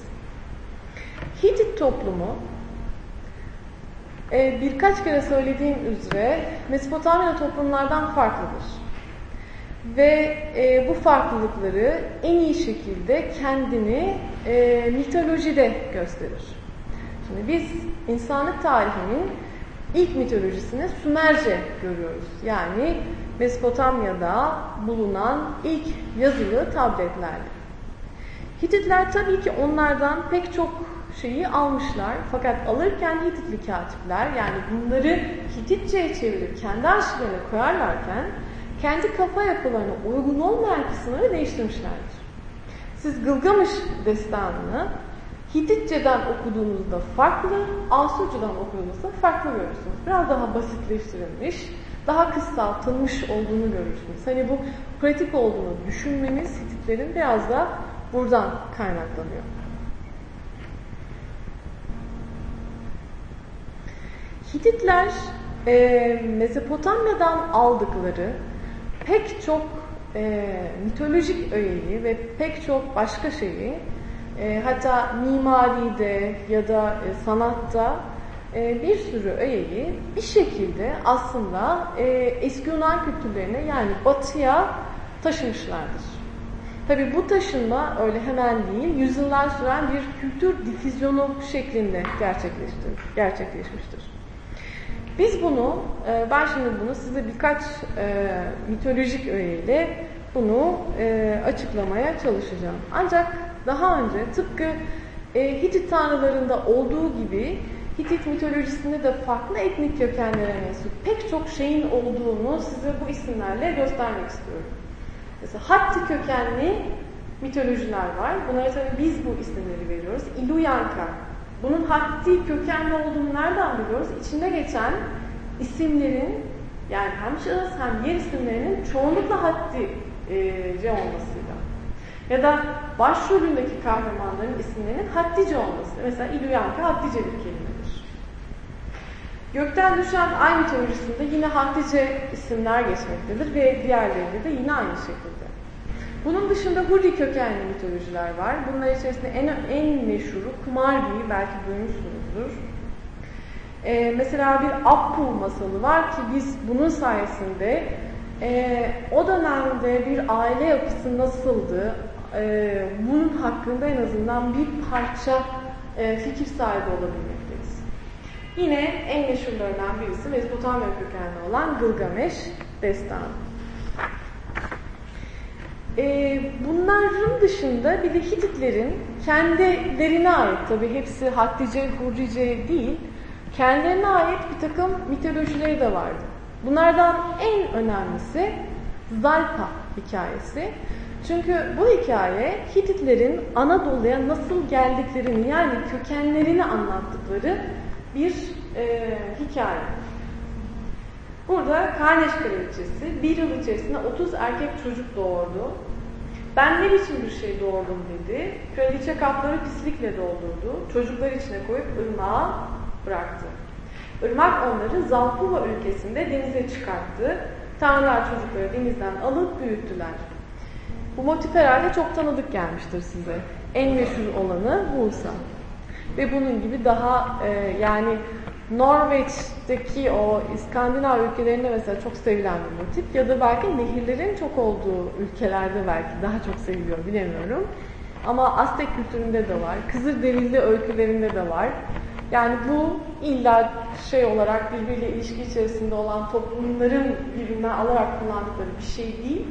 Hitit toplumu e, birkaç kere söylediğim üzere Mesopotamya toplumlardan farklıdır. Ve e, bu farklılıkları en iyi şekilde kendini e, mitolojide gösterir. Şimdi biz insanlık tarihinin ilk mitolojisini Sümerce görüyoruz. Yani Mesopotamya'da bulunan ilk yazılı tabletlerle. Hititler tabii ki onlardan pek çok şeyi almışlar. Fakat alırken Hititli katipler yani bunları Hititçe'ye çevirip kendi arşivlerine koyarlarken kendi kafa yapılarına uygun olmayan kısımları değiştirmişlerdir. Siz Gılgamış destanını Hititçeden okuduğunuzda farklı, Asurcudan okuduğunuzda farklı görürsünüz. Biraz daha basitleştirilmiş, daha kısaltılmış olduğunu görürsünüz. Hani bu pratik olduğunu düşünmeniz Hititlerin biraz da buradan kaynaklanıyor. Hititler e, Mezopotamya'dan aldıkları pek çok e, mitolojik öğeyi ve pek çok başka şeyi e, hatta mimaride ya da e, sanatta e, bir sürü öğeyi bir şekilde aslında e, eski Yunan kültürlerine yani batıya taşımışlardır. Tabi bu taşınma öyle hemen değil, yüzyıllar süren bir kültür difüzyonu şeklinde gerçekleşmiştir. Biz bunu, e, ben şimdi bunu size birkaç e, mitolojik öğeyle bunu e, açıklamaya çalışacağım. Ancak daha önce tıpkı e, Hitit tanrılarında olduğu gibi Hitit mitolojisinde de farklı etnik kökenlere mensup pek çok şeyin olduğunu size bu isimlerle göstermek istiyorum. Mesela Hatti kökenli mitolojiler var. Bunlara tabii biz bu isimleri veriyoruz. İluyanka. Bunun Hatti kökenli olduğunu nereden biliyoruz? İçinde geçen isimlerin yani hem şahıs hem yer isimlerinin çoğunlukla Hatti e, olmasıyla. Ya da başrolündeki kahramanların isimlerinin Hattice olması. Mesela İluyanka Hattice bir kelimedir. Gökten düşen ay mitolojisinde yine Hattice isimler geçmektedir ve diğerlerinde de yine aynı şekilde. Bunun dışında Hurri kökenli mitolojiler var. Bunlar içerisinde en, en meşhuru Kumarbi'yi belki duymuşsunuzdur. Ee, mesela bir Appu masalı var ki biz bunun sayesinde e, o dönemde bir aile yapısı nasıldı, e, bunun hakkında en azından bir parça e, fikir sahibi olabilmekteyiz. Yine en meşhurlarından birisi Mezopotamya kökenli olan Gılgameş destanı. E, bunların dışında bir de Hititlerin kendilerine ait, tabi hepsi Hattice, Hurrice değil, kendilerine ait bir takım mitolojileri de vardı. Bunlardan en önemlisi Zalpa hikayesi. Çünkü bu hikaye Hititlerin Anadolu'ya nasıl geldiklerini yani kökenlerini anlattıkları bir e, hikaye. Burada Karneş Kraliçesi bir yıl içerisinde 30 erkek çocuk doğurdu. Ben ne biçim bir şey doğurdum dedi. Kraliçe kapları pislikle doldurdu. Çocuklar içine koyup ırmağa bıraktı. Irmak onları Zalpuva ülkesinde denize çıkarttı. Tanrılar çocukları denizden alıp büyüttüler. Bu motif herhalde çok tanıdık gelmiştir size. En meşhur olanı Musa. Ve bunun gibi daha e, yani Norveç'teki o İskandinav ülkelerinde mesela çok sevilen bir motif ya da belki nehirlerin çok olduğu ülkelerde belki daha çok seviliyor bilemiyorum. Ama Aztek kültüründe de var, Kızılderili öykülerinde de var. Yani bu illa şey olarak birbiriyle ilişki içerisinde olan toplumların birbirinden alarak kullandıkları bir şey değil.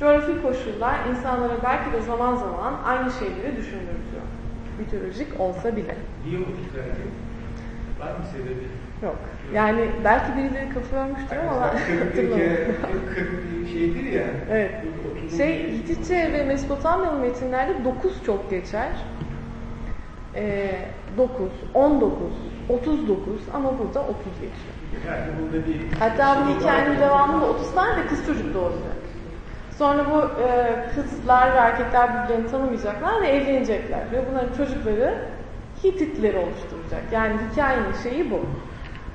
Coğrafi koşullar insanlara belki de zaman zaman aynı şeyleri düşündürtüyor. Mitolojik olsa bile. Niye bu dikkat Var mı sebebi? Yok. Yani belki birileri kafa yormuştur ama hatırlamıyorum. 40 şeydir ya. Evet. 30'un Şey Hititçe ve Mezopotamyalı metinlerde 9 çok geçer. Ee, 9, 19, 39 ama burada 30 geçiyor. Yani bunda bir Hatta bu hikayenin devamında 30 tane de kız çocuk doğuracak. Sonra bu e, kızlar ve erkekler birbirlerini tanımayacaklar ve evlenecekler. Ve bunların çocukları Hititleri oluşturacak. Yani hikayenin şeyi bu.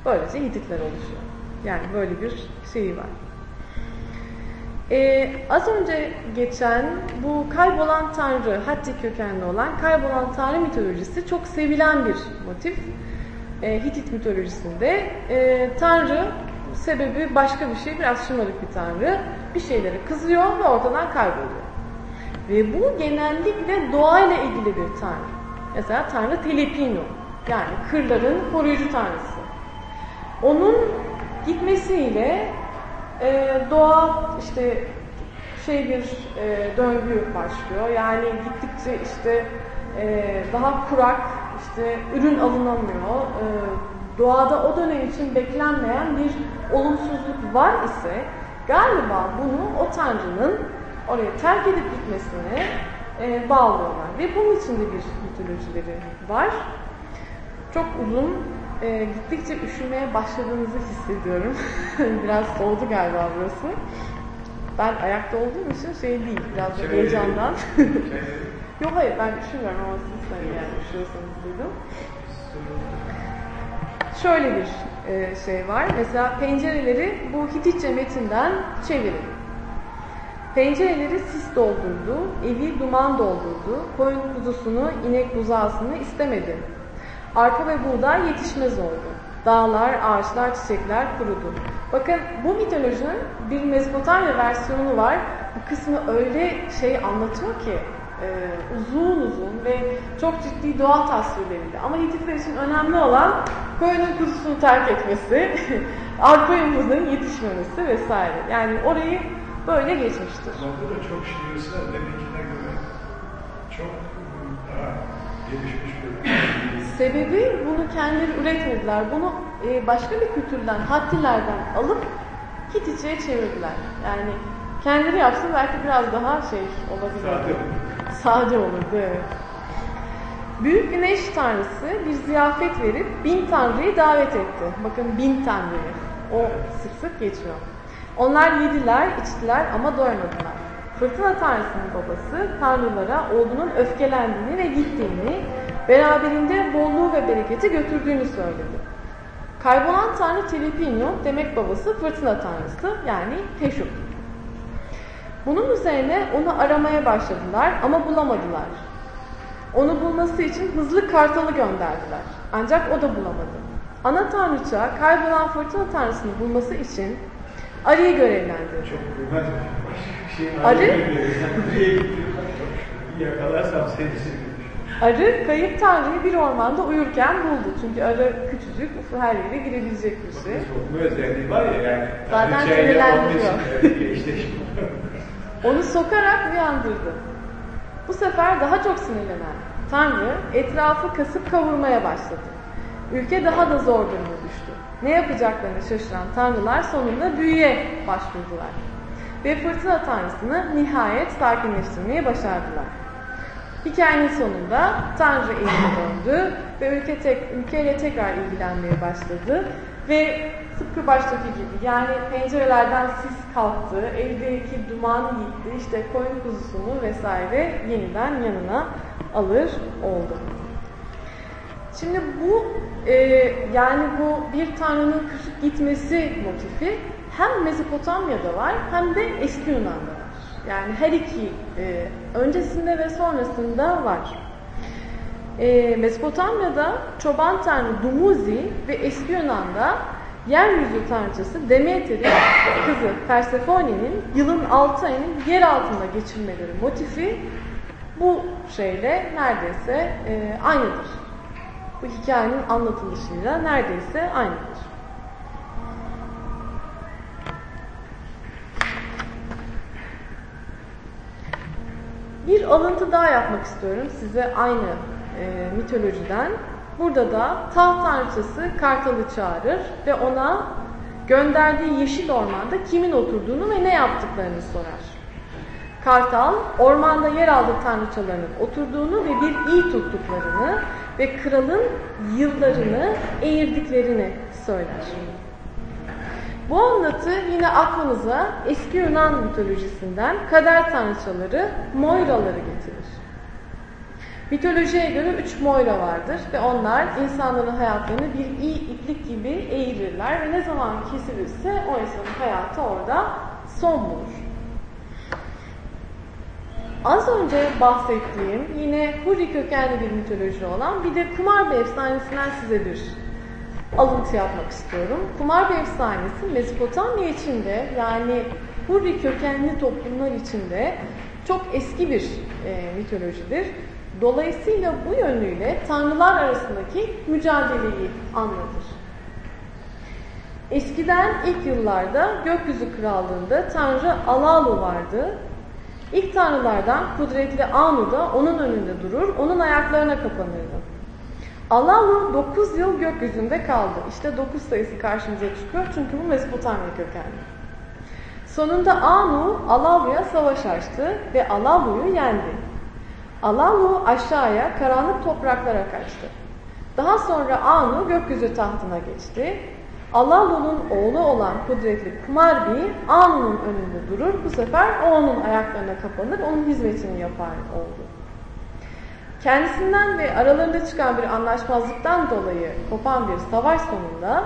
Böylece Hititler oluşuyor. Yani böyle bir şeyi var. Ee, az önce geçen bu kaybolan tanrı, Hatti kökenli olan kaybolan tanrı mitolojisi çok sevilen bir motif. Ee, Hitit mitolojisinde e, tanrı sebebi başka bir şey, biraz şımarık bir tanrı. Bir şeylere kızıyor ve ortadan kayboluyor. Ve bu genellikle doğayla ilgili bir tanrı. Mesela tanrı Telepino, yani kırların koruyucu tanrısı. Onun gitmesiyle e, doğa işte şey bir e, döngü başlıyor. Yani gittikçe işte e, daha kurak, işte ürün alınamıyor. E, doğada o dönem için beklenmeyen bir olumsuzluk var ise galiba bunu o tanrının oraya terk edip gitmesine e, bağlıyorlar. Ve bunun içinde bir mitolojileri var. Çok uzun e, gittikçe üşümeye başladığınızı hissediyorum. *laughs* Biraz soğudu galiba burası. Ben ayakta olduğum için şey değil, biraz da Şöyle- heyecandan. Şey, *laughs* Yok hayır ben üşümüyorum ama siz yani üşüyorsanız duydum. Şöyle bir e, şey var. Mesela pencereleri bu Hititçe metinden çevirin. Pencereleri sis doldurdu, evi duman doldurdu, koyun kuzusunu, inek buzağısını istemedi. Arpa ve buğday yetişmez oldu. Dağlar, ağaçlar, çiçekler kurudu. Bakın bu mitolojinin bir Mezopotamya versiyonu var. Bu kısmı öyle şey anlatıyor ki e, uzun uzun ve çok ciddi doğa tasvirleriyle. Ama Hititler için önemli olan koyunun kuzusunu terk etmesi, *laughs* arpa buğdayın yetişmemesi vesaire. Yani orayı böyle geçmiştir. Orada da çok şiirsel deminkine göre çok daha gelişmiş bir *laughs* Sebebi bunu kendileri üretmediler. Bunu e, başka bir kültürden, Hattilerden alıp Hititçe'ye çevirdiler. Yani kendileri yapsa belki biraz daha şey olabilir. Sade. Sade olurdu evet. Büyük güneş tanrısı bir ziyafet verip bin tanrıyı davet etti. Bakın bin tanrıyı. O sık sık geçiyor. Onlar yediler, içtiler ama doymadılar. Fırtına tanrısının babası tanrılara oğlunun öfkelendiğini ve gittiğini, beraberinde bolluğu ve bereketi götürdüğünü söyledi. Kaybolan tanrı Telepinyo demek babası fırtına tanrısı yani Teşuk. Bunun üzerine onu aramaya başladılar ama bulamadılar. Onu bulması için hızlı kartalı gönderdiler. Ancak o da bulamadı. Ana tanrıça kaybolan fırtına tanrısını bulması için Arı'yı görevlendirdi. Çok şey Arı? Yakalarsam seni Arı kayıp tanrıyı bir ormanda uyurken buldu. Çünkü arı küçücük, her yere girebilecek bir şey. Sokma özelliği var ya yani. Zaten sinirlendiriyor. eşleşme. Onu sokarak uyandırdı. Bu sefer daha çok sinirlenen Tanrı etrafı kasıp kavurmaya başladı. Ülke daha da zor duruma düştü. Ne yapacaklarını şaşıran tanrılar sonunda büyüye başvurdular. Ve fırtına tanrısını nihayet sakinleştirmeyi başardılar. Hikayenin sonunda Tanrı eline döndü ve ülke tek, ülkeyle tekrar ilgilenmeye başladı. Ve tıpkı baştaki gibi yani pencerelerden sis kalktı, evdeki duman gitti, işte koyun kuzusunu vesaire yeniden yanına alır oldu. Şimdi bu e, yani bu bir tanrının küsüp gitmesi motifi hem Mezopotamya'da var hem de eski Yunan'da var. Yani her iki e, öncesinde ve sonrasında var. E, Mezopotamya'da çoban tanrı Dumuzi ve eski Yunan'da yeryüzü tanrıçası Demeter'in kızı Persephone'nin yılın 6 ayının yer altında geçirmeleri motifi bu şeyle neredeyse e, aynıdır. Bu hikayenin anlatılışıyla neredeyse aynıdır. Bir alıntı daha yapmak istiyorum size aynı e, mitolojiden. Burada da taht tanrıçası Kartal'ı çağırır ve ona gönderdiği yeşil ormanda kimin oturduğunu ve ne yaptıklarını sorar. Kartal, ormanda yer aldığı tanrıçalarının oturduğunu ve bir iyi tuttuklarını ve kralın yıllarını eğirdiklerini söyler. Bu anlatı yine aklınıza eski Yunan mitolojisinden kader tanrıçaları Moiraları getirir. Mitolojiye göre üç Moira vardır ve onlar insanların hayatlarını bir iyi iplik gibi eğirirler ve ne zaman kesilirse o insanın hayatı orada son bulur. Az önce bahsettiğim yine Hurri kökenli bir mitoloji olan bir de Kumarbi efsanesinden size bir alıntı yapmak istiyorum. Kumarbi efsanesi Mezopotamya içinde yani Hurri kökenli toplumlar içinde çok eski bir e, mitolojidir. Dolayısıyla bu yönüyle tanrılar arasındaki mücadeleyi anlatır. Eskiden ilk yıllarda gökyüzü krallığında tanrı Alalu vardı. İlk tanrılardan kudretli Anu da onun önünde durur, onun ayaklarına kapanırdı. Alalu 9 yıl gökyüzünde kaldı. İşte 9 sayısı karşımıza çıkıyor çünkü bu Mezopotamya kökenli. Sonunda Anu Alalu'ya savaş açtı ve Alalu'yu yendi. Alalu aşağıya karanlık topraklara kaçtı. Daha sonra Anu gökyüzü tahtına geçti. Alalu'nun oğlu olan kudretli Kumarbi Anu'nun önünde durur. Bu sefer onun ayaklarına kapanır, onun hizmetini yapar oldu. Kendisinden ve aralarında çıkan bir anlaşmazlıktan dolayı kopan bir savaş sonunda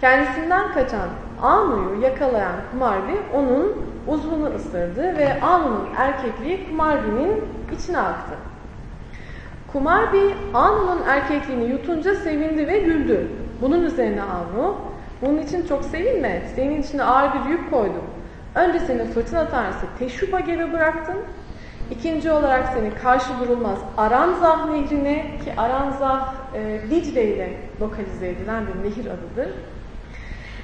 kendisinden kaçan Anu'yu yakalayan Kumarbi onun uzvunu ısırdı ve Anu'nun erkekliği Kumarbi'nin içine aktı. Kumarbi Anu'nun erkekliğini yutunca sevindi ve güldü. Bunun üzerine Anu, bunun için çok sevinme, senin içine ağır bir yük koydum. Önce seni fırtına tanrısı Teşuba gibi bıraktım. İkinci olarak seni karşı durulmaz Aranzah nehrine ki Aranzah e, Dicle ile lokalize edilen bir nehir adıdır.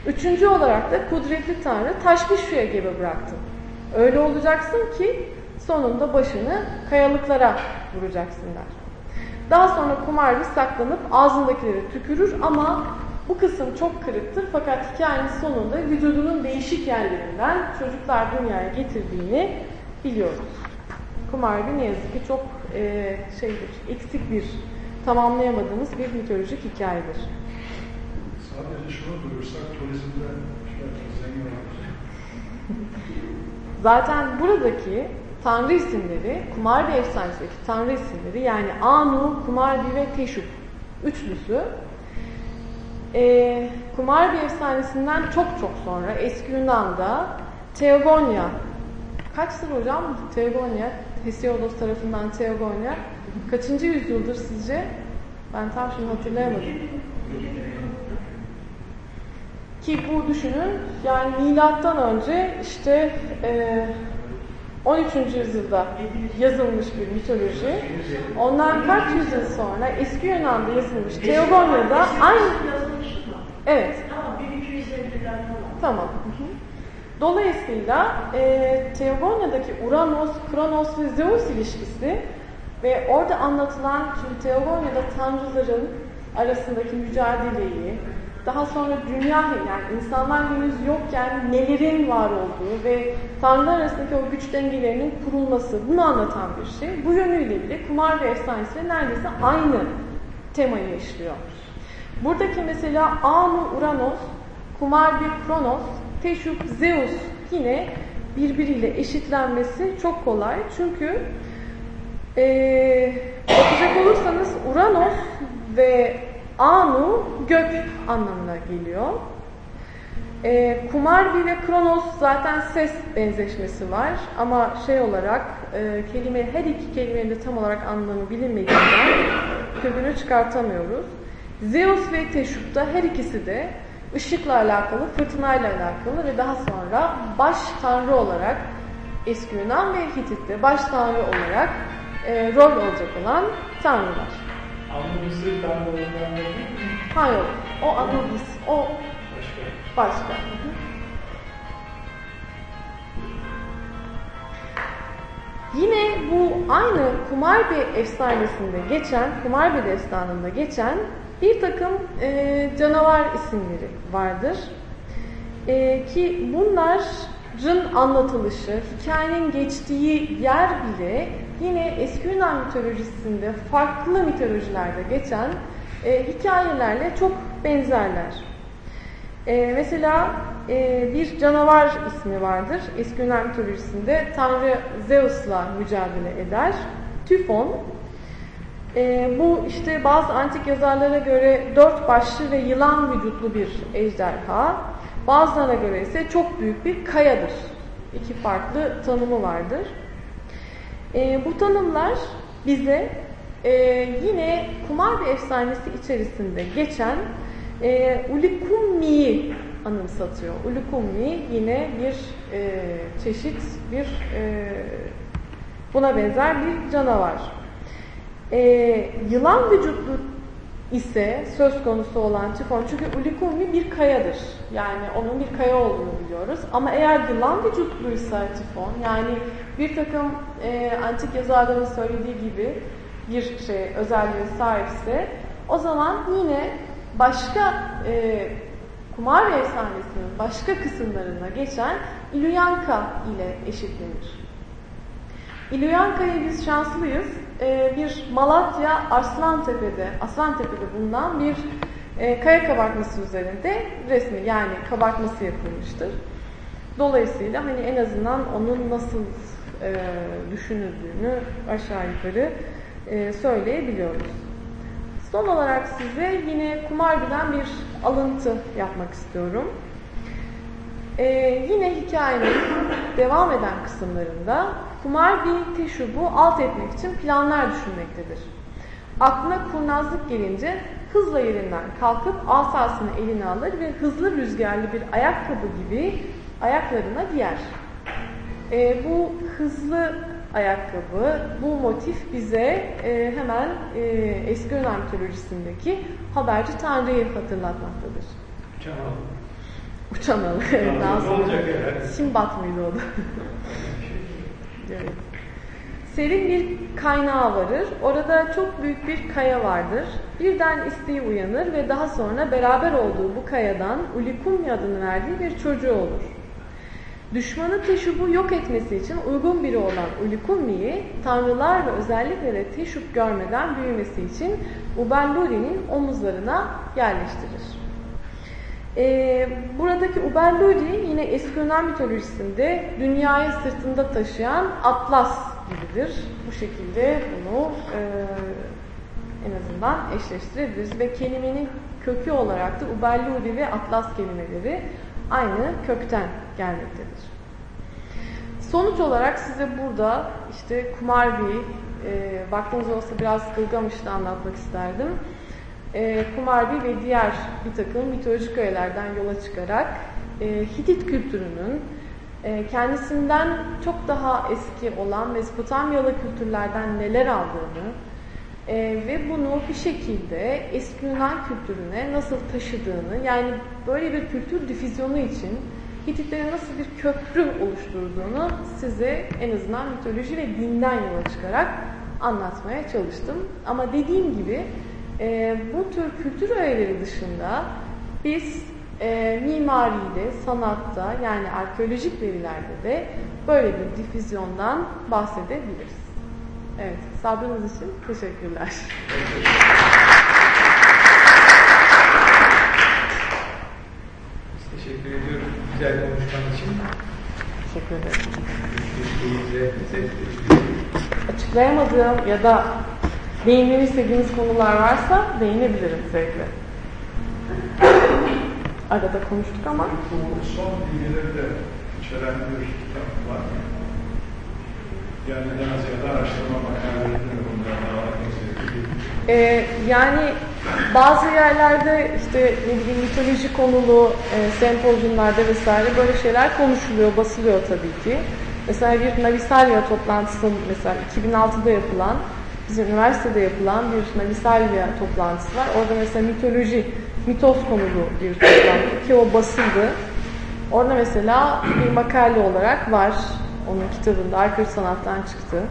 Üçüncü olarak da kudretli tanrı Taşbişu'ya gibi bıraktım. Öyle olacaksın ki sonunda başını kayalıklara vuracaksın der. Daha sonra Kumarbi saklanıp ağzındakileri tükürür ama bu kısım çok kırıktır fakat hikayenin sonunda vücudunun değişik yerlerinden çocuklar dünyaya getirdiğini biliyoruz. Kumarbi ne yazık ki çok e, şeydir, eksik bir, tamamlayamadığımız bir mitolojik hikayedir. Sadece şunu duyursak turizmde zengin oluruz. Zaten buradaki tanrı isimleri, Kumarbi efsanesindeki tanrı isimleri yani Anu, Kumarbi ve Teşup üçlüsü e, Kumarbi efsanesinden çok çok sonra eski Yunan'da Teogonia kaçtır hocam Teogonia Hesiodos tarafından Teogonia kaçıncı yüzyıldır sizce? Ben tam şimdi hatırlayamadım. Ki bu düşünün yani milattan önce işte e, 13. yüzyılda yazılmış bir mitoloji. Ondan kaç yüzyıl sonra eski Yunan'da yazılmış Teogonya'da aynı... Evet. Tamam, 1250'den falan. Tamam. Dolayısıyla e, Teogonya'daki Uranos, Kronos ve Zeus ilişkisi ve orada anlatılan şimdi Teogonya'da tanrıların arasındaki mücadeleyi, daha sonra dünya yani insanlar henüz yokken nelerin var olduğu ve tanrılar arasındaki o güç dengelerinin kurulması bunu anlatan bir şey. Bu yönüyle bile kumar ve efsanesiyle neredeyse aynı temayı işliyor. Buradaki mesela Anu Uranos, kumar bir Kronos, Teşuk Zeus yine birbiriyle eşitlenmesi çok kolay. Çünkü ee, bakacak olursanız Uranos ve Anu gök anlamına geliyor. E, Kumarbi ve Kronos zaten ses benzeşmesi var ama şey olarak e, kelime her iki kelimenin de tam olarak anlamı bilinmediğinden *coughs* kökünü çıkartamıyoruz. Zeus ve Teşuk da her ikisi de ışıkla alakalı, fırtınayla alakalı ve daha sonra baş tanrı olarak eski Yunan ve Hitit'te baş tanrı olarak e, rol olacak olan tanrılar. Anlamızı tanrılarından değil mi? Hayır, o Anubis, o Başka. başka. Hı hı. Yine bu aynı Kumarbi efsanesinde geçen, Kumarbi destanında geçen bir takım e, canavar isimleri vardır. E, ki bunların anlatılışı, hikayenin geçtiği yer bile yine eski Yunan mitolojisinde farklı mitolojilerde geçen e, hikayelerle çok benzerler. E, mesela e, bir canavar ismi vardır. Eski Yunan mitolojisinde Tanrı Zeus'la mücadele eder. Typhon. E, bu işte bazı antik yazarlara göre dört başlı ve yılan vücutlu bir ejderha. Bazılarına göre ise çok büyük bir kayadır. İki farklı tanımı vardır. E, bu tanımlar bize e, yine kumar bir efsanesi içerisinde geçen e, Ulikummi'yi anımsatıyor. Ulikummi yine bir e, çeşit, bir e, buna benzer bir canavar. E, yılan vücutlu ise söz konusu olan tifon çünkü Ulikummi bir kayadır. Yani onun bir kaya olduğunu biliyoruz. Ama eğer yılan vücutluysa tifon yani bir takım e, antik yazarların söylediği gibi bir şey özelliğe sahipse o zaman yine başka e, kumar efsanesinin başka kısımlarına geçen İlyanka ile eşitlenir. İlyanka'yı biz şanslıyız. E, bir Malatya Arslantepe'de, Aslantepe'de bulunan bir e, kaya kabartması üzerinde resmi yani kabartması yapılmıştır. Dolayısıyla hani en azından onun nasıl e, düşünüldüğünü aşağı yukarı e, söyleyebiliyoruz. Son olarak size yine kumar bilen bir alıntı yapmak istiyorum. Ee, yine hikayenin devam eden kısımlarında kumar bir teşubu alt etmek için planlar düşünmektedir. Aklına kurnazlık gelince hızla yerinden kalkıp asasını eline alır ve hızlı rüzgarlı bir ayakkabı gibi ayaklarına giyer. Ee, bu hızlı ayakkabı, bu motif bize e, hemen e, eski Yunan mitolojisindeki haberci Tanrı'yı hatırlatmaktadır. Uçan alı. Uçan alı. Evet, daha Ne sonra. olacak herhalde? Simbat mıydı o da? Evet. Serin bir kaynağa varır. Orada çok büyük bir kaya vardır. Birden isteği uyanır ve daha sonra beraber olduğu bu kayadan Ulikummi adını verdiği bir çocuğu olur. Düşmanı Teşub'u yok etmesi için uygun biri olan Ulikummi'yi tanrılar ve özellikle de Teşub görmeden büyümesi için Ubelluri'nin omuzlarına yerleştirir. Ee, buradaki Ubelluri yine eski Yunan mitolojisinde dünyayı sırtında taşıyan Atlas gibidir. Bu şekilde bunu e, en azından eşleştirebiliriz ve kelimenin kökü olarak da Ubelluri ve Atlas kelimeleri aynı kökten gelmektedir. Sonuç olarak size burada işte Kumarbi, e, vaktiniz olsa biraz Gılgamış'ı anlatmak isterdim. E, Kumarbi ve diğer bir takım mitolojik öğelerden yola çıkarak e, Hitit kültürünün e, kendisinden çok daha eski olan Mezopotamyalı kültürlerden neler aldığını e, ve bunu bir şekilde eski Yunan kültürüne nasıl taşıdığını yani böyle bir kültür difüzyonu için Hititlerin nasıl bir köprü oluşturduğunu size en azından mitoloji ve dinden yola çıkarak anlatmaya çalıştım. Ama dediğim gibi e, bu tür kültür öğeleri dışında biz e, mimaride, sanatta yani arkeolojik verilerde de böyle bir difüzyondan bahsedebiliriz. Evet, sabrınız için teşekkürler. Biz teşekkür ediyoruz güzel konuşman için. Teşekkür ederim. Açıklayamadığım ya da değinmemi istediğiniz konular varsa değinebilirim zevkle. Arada konuştuk ama Bu son bilgileri de içeren bir kitap var. Yani en az ya da araştırma makaleleri bundan daha fazla Ee, yani bazı yerlerde işte ne bileyim mitoloji konulu e, sempozyumlarda vesaire böyle şeyler konuşuluyor, basılıyor tabii ki. Mesela bir Navisalya toplantısı mesela 2006'da yapılan, bizim üniversitede yapılan bir Navisalya toplantısı var. Orada mesela mitoloji, mitos konulu bir toplantı ki o basıldı. Orada mesela bir makale olarak var. Onun kitabında Arkeolojik Sanat'tan çıktı.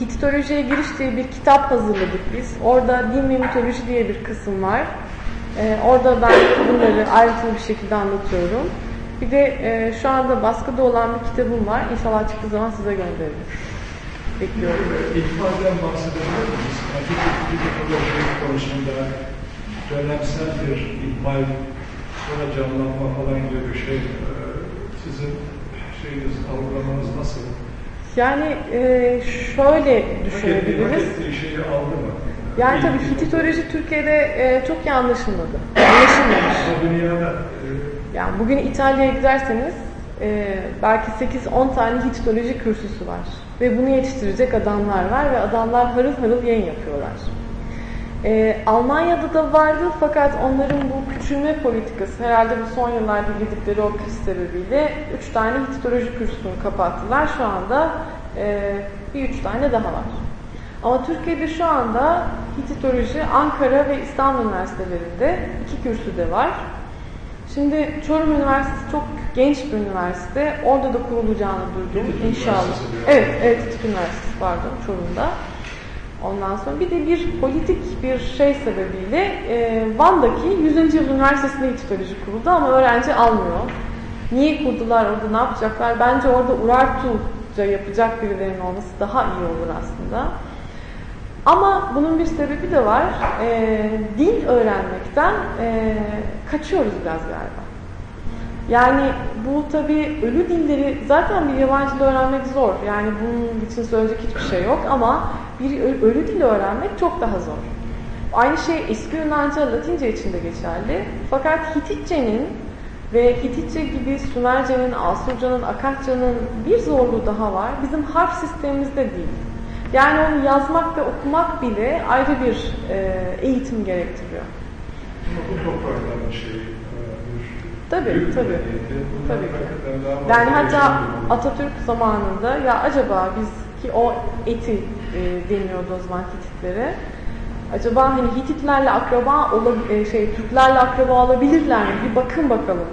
Hititolojiye giriş diye bir kitap hazırladık biz. Orada din ve mitoloji diye bir kısım var. E, orada ben bunları ayrıntılı bir şekilde anlatıyorum. Bir de e, şu anda baskıda olan bir kitabım var. İnşallah çıktığı zaman size gönderirim. Bekliyorum. İhmalden bahsedebilir miyiz? Konusunda dönemsel bir ihmal, sonra canlanma falan gibi bir şey. e, Sizin şeyiniz, algılamanız nasıl? Yani e, şöyle hak düşünebiliriz. ettiği şeyi aldı mı? Yani İlk- tabii Hititoloji Türkiye'de e, çok iyi anlaşılmadı. Anlaşılmamış. Dünyada e, Yani bugün İtalya'ya giderseniz e, belki 8-10 tane Hititoloji kürsüsü var. Ve bunu yetiştirecek adamlar var ve adamlar harıl harıl yayın yapıyorlar. E, Almanya'da da vardı fakat onların bu küçülme politikası herhalde bu son yıllarda girdikleri o kriz sebebiyle 3 tane Hititoloji kürsüsünü kapattılar. Şu anda e, bir 3 tane daha var. Ama Türkiye'de şu anda Hititoloji Ankara ve İstanbul Üniversitelerinde iki kürsü de var. Şimdi Çorum Üniversitesi çok genç bir üniversite. Orada da kurulacağını duydum inşallah. Evet, evet Hitit Üniversitesi pardon Çorum'da. Ondan sonra bir de bir politik bir şey sebebiyle e, Van'daki 100. Yıl Üniversitesi'nde Hititoloji kuruldu ama öğrenci almıyor. Niye kurdular orada ne yapacaklar? Bence orada Urartuca yapacak birilerinin olması daha iyi olur aslında. Ama bunun bir sebebi de var. E, dil öğrenmekten e, kaçıyoruz biraz galiba. Yani bu tabii ölü dilleri zaten bir yabancı dil öğrenmek zor. Yani bunun için söyleyecek hiçbir şey yok ama bir ölü dil öğrenmek çok daha zor. Aynı şey eski Yunanca, Latince için de geçerli. Fakat Hititçenin ve Hititçe gibi Sümerce'nin, Asurca'nın, Akatça'nın bir zorluğu daha var. Bizim harf sistemimizde değil. Yani onu yazmak ve okumak bile ayrı bir e, eğitim gerektiriyor. ama bu toprakların şeyi, e, Tabii, tabii. Tabii ki. Yani hatta. Atatürk zamanında ya acaba biz ki o eti e, deniyordu o zaman Hititlere. Acaba hani Hititlerle akraba olabil şey Türklerle akraba olabilirler mi? Bir bakın bakalım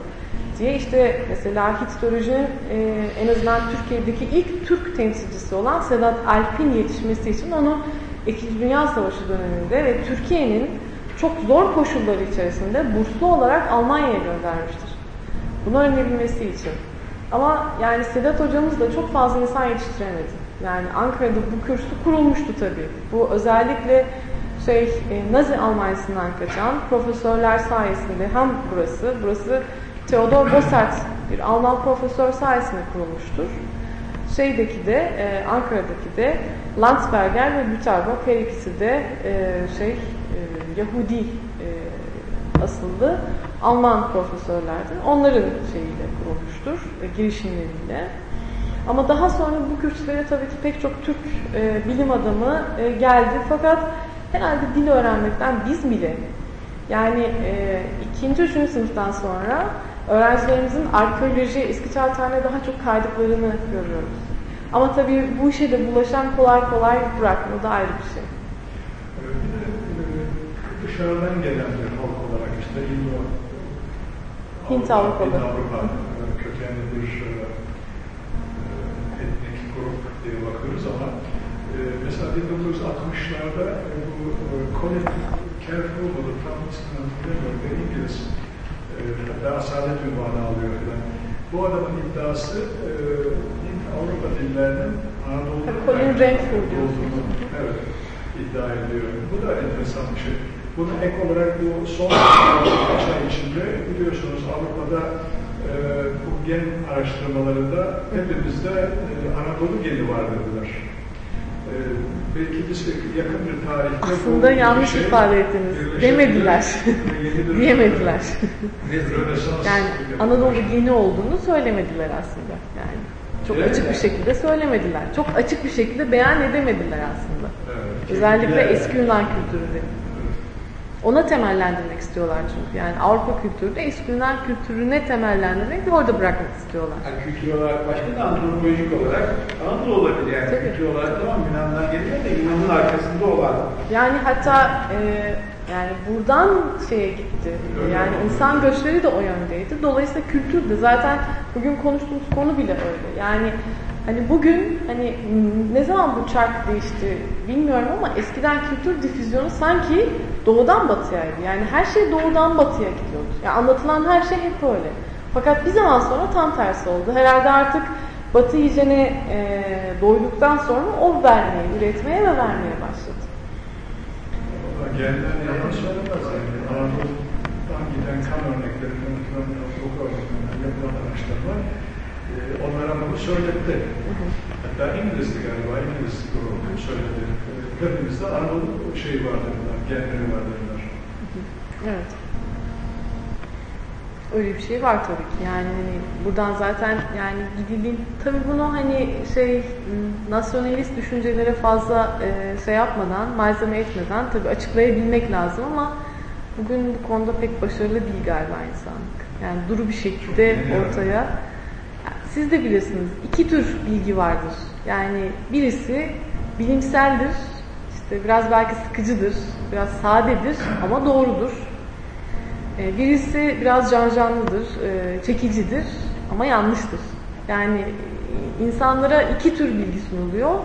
diye işte mesela Hititolojinin e, en azından Türkiye'deki ilk Türk temsilcisi olan Sedat Alp'in yetişmesi için onu İkinci Dünya Savaşı döneminde ve Türkiye'nin çok zor koşulları içerisinde burslu olarak Almanya'ya göndermiştir. Bunu öğrenebilmesi için. Ama yani Sedat hocamız da çok fazla insan yetiştiremedi. Yani Ankara'da bu kürsü kurulmuştu tabii. Bu özellikle şey e, Nazi Almanyası'ndan kaçan profesörler sayesinde hem burası, burası Theodor Bossert bir Alman profesör sayesinde kurulmuştur. Şeydeki de e, Ankara'daki de Landsberger ve Bütterbock her ikisi de e, şey e, Yahudi e, asıllı Alman profesörlerdi. Onların şeyiyle kurulmuştur, e, girişimleriyle. Ama daha sonra bu kürsülere tabii ki pek çok Türk e, bilim adamı e, geldi. Fakat herhalde dil öğrenmekten biz bile yani e, ikinci, üçüncü sınıftan sonra öğrencilerimizin arkeoloji, eski çağ tarihine daha çok kaydıklarını görüyoruz. Ama tabii bu işe de bulaşan kolay kolay bırakmıyor da ayrı bir şey. Ee, dışarıdan gelen bir halk olarak işte İndo, Hint Avrupalı. Hint Avrupa e, kökenli bir e, e, etnik grup diye bakıyoruz ama mesela 1960'larda e, bu Colin bunu tam ismini ve İngiliz e, hatta asalet ünvanı alıyor. Bu adamın iddiası e, Avrupa dillerinin Anadolu'da Colin Renfrew olduğunu evet, iddia ediyor. Bu da enteresan bir şey. Bunu ek olarak bu son birkaç ay içinde biliyorsunuz Avrupa'da e, bu gen araştırmalarında hepimizde e, Anadolu geni var dediler. E, belki biz yakın bir tarihte Aslında yanlış şey ifade ettiniz. Demediler. *laughs* Diyemediler. Yani. Anadolu yeni olduğunu söylemediler aslında. Yani çok Öyle açık bir şekilde söylemediler. Çok açık bir şekilde beyan edemediler aslında. Evet. Özellikle Evet. eski Yunan kültüründe. Ona temellendirmek istiyorlar çünkü. Yani Avrupa kültürü de eski Yunan kültürüne temellendirmek ve orada bırakmak istiyorlar. Yani kültür olarak başka da antropolojik olarak Anadolu olabilir yani. Tabii. Kültür olarak tamam Yunan'dan geliyor da Yunan'ın arkasında olan. Yani hatta e, yani buradan şeye gitti. Yani insan göçleri de o yöndeydi. Dolayısıyla kültür de zaten bugün konuştuğumuz konu bile öyle. Yani Hani bugün hani ne zaman bu çark değişti bilmiyorum ama eskiden kültür difüzyonu sanki doğudan batıyaydı. Yani her şey doğudan batıya gidiyordu. Yani anlatılan her şey hep öyle. Fakat bir zaman sonra tam tersi oldu. Herhalde artık batı iyicene e, doyduktan sonra o vermeye, üretmeye ve vermeye başladı. Gelden yalan söylemez yani. Anadolu'dan giden kan örneklerinden, yapılan oku örneklerinden yapılan araştırma e, onlara bunu söyletti. Hatta İngilizdi galiba, İngiliz grubu söyledi. E, Hepimizde Anadolu şeyi vardır, genleri vardırlar. Evet. Öyle bir şey var tabii ki. Yani hani buradan zaten yani gidilin tabii bunu hani şey m, nasyonalist düşüncelere fazla e, şey yapmadan, malzeme etmeden tabii açıklayabilmek lazım ama bugün bu konuda pek başarılı değil galiba insanlık. Yani duru bir şekilde ortaya. Siz de bilirsiniz iki tür bilgi vardır. Yani birisi bilimseldir, işte biraz belki sıkıcıdır, biraz sadedir ama doğrudur. E, Birisi biraz cancanlıdır, e, çekicidir ama yanlıştır. Yani insanlara iki tür bilgi sunuluyor.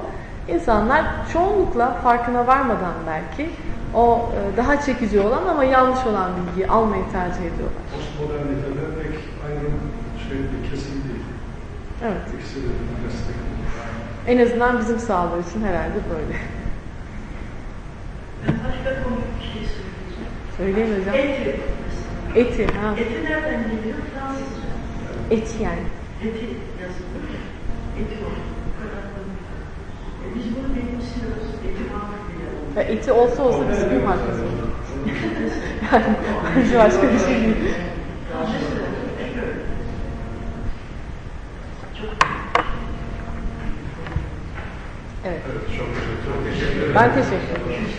İnsanlar çoğunlukla farkına varmadan belki o e, daha çekici olan ama yanlış olan bilgiyi almayı tercih ediyorlar. Postmodernitede pek ayrım şey bir kesin değil. Evet. İkisi de. En azından bizim sağlığı için herhalde böyle. Ben başka komik bir şey söyleyeceğim. Söyleyin hocam. Eti. Eti, ha. Eti nereden geliyor? Fransızca. Et yani. Eti yazılır ya. Eti o. Bu kadar komik. E biz bunu benimsiyoruz. Eti bile olmuyor. Ya eti olsa olsa bizim bir markası olur. *laughs* Yani *laughs* bence başka bir şey değil. Mesela, hep öyle. Çok Evet. Evet, çok, çok teşekkür ederim. Ben teşekkür ederim.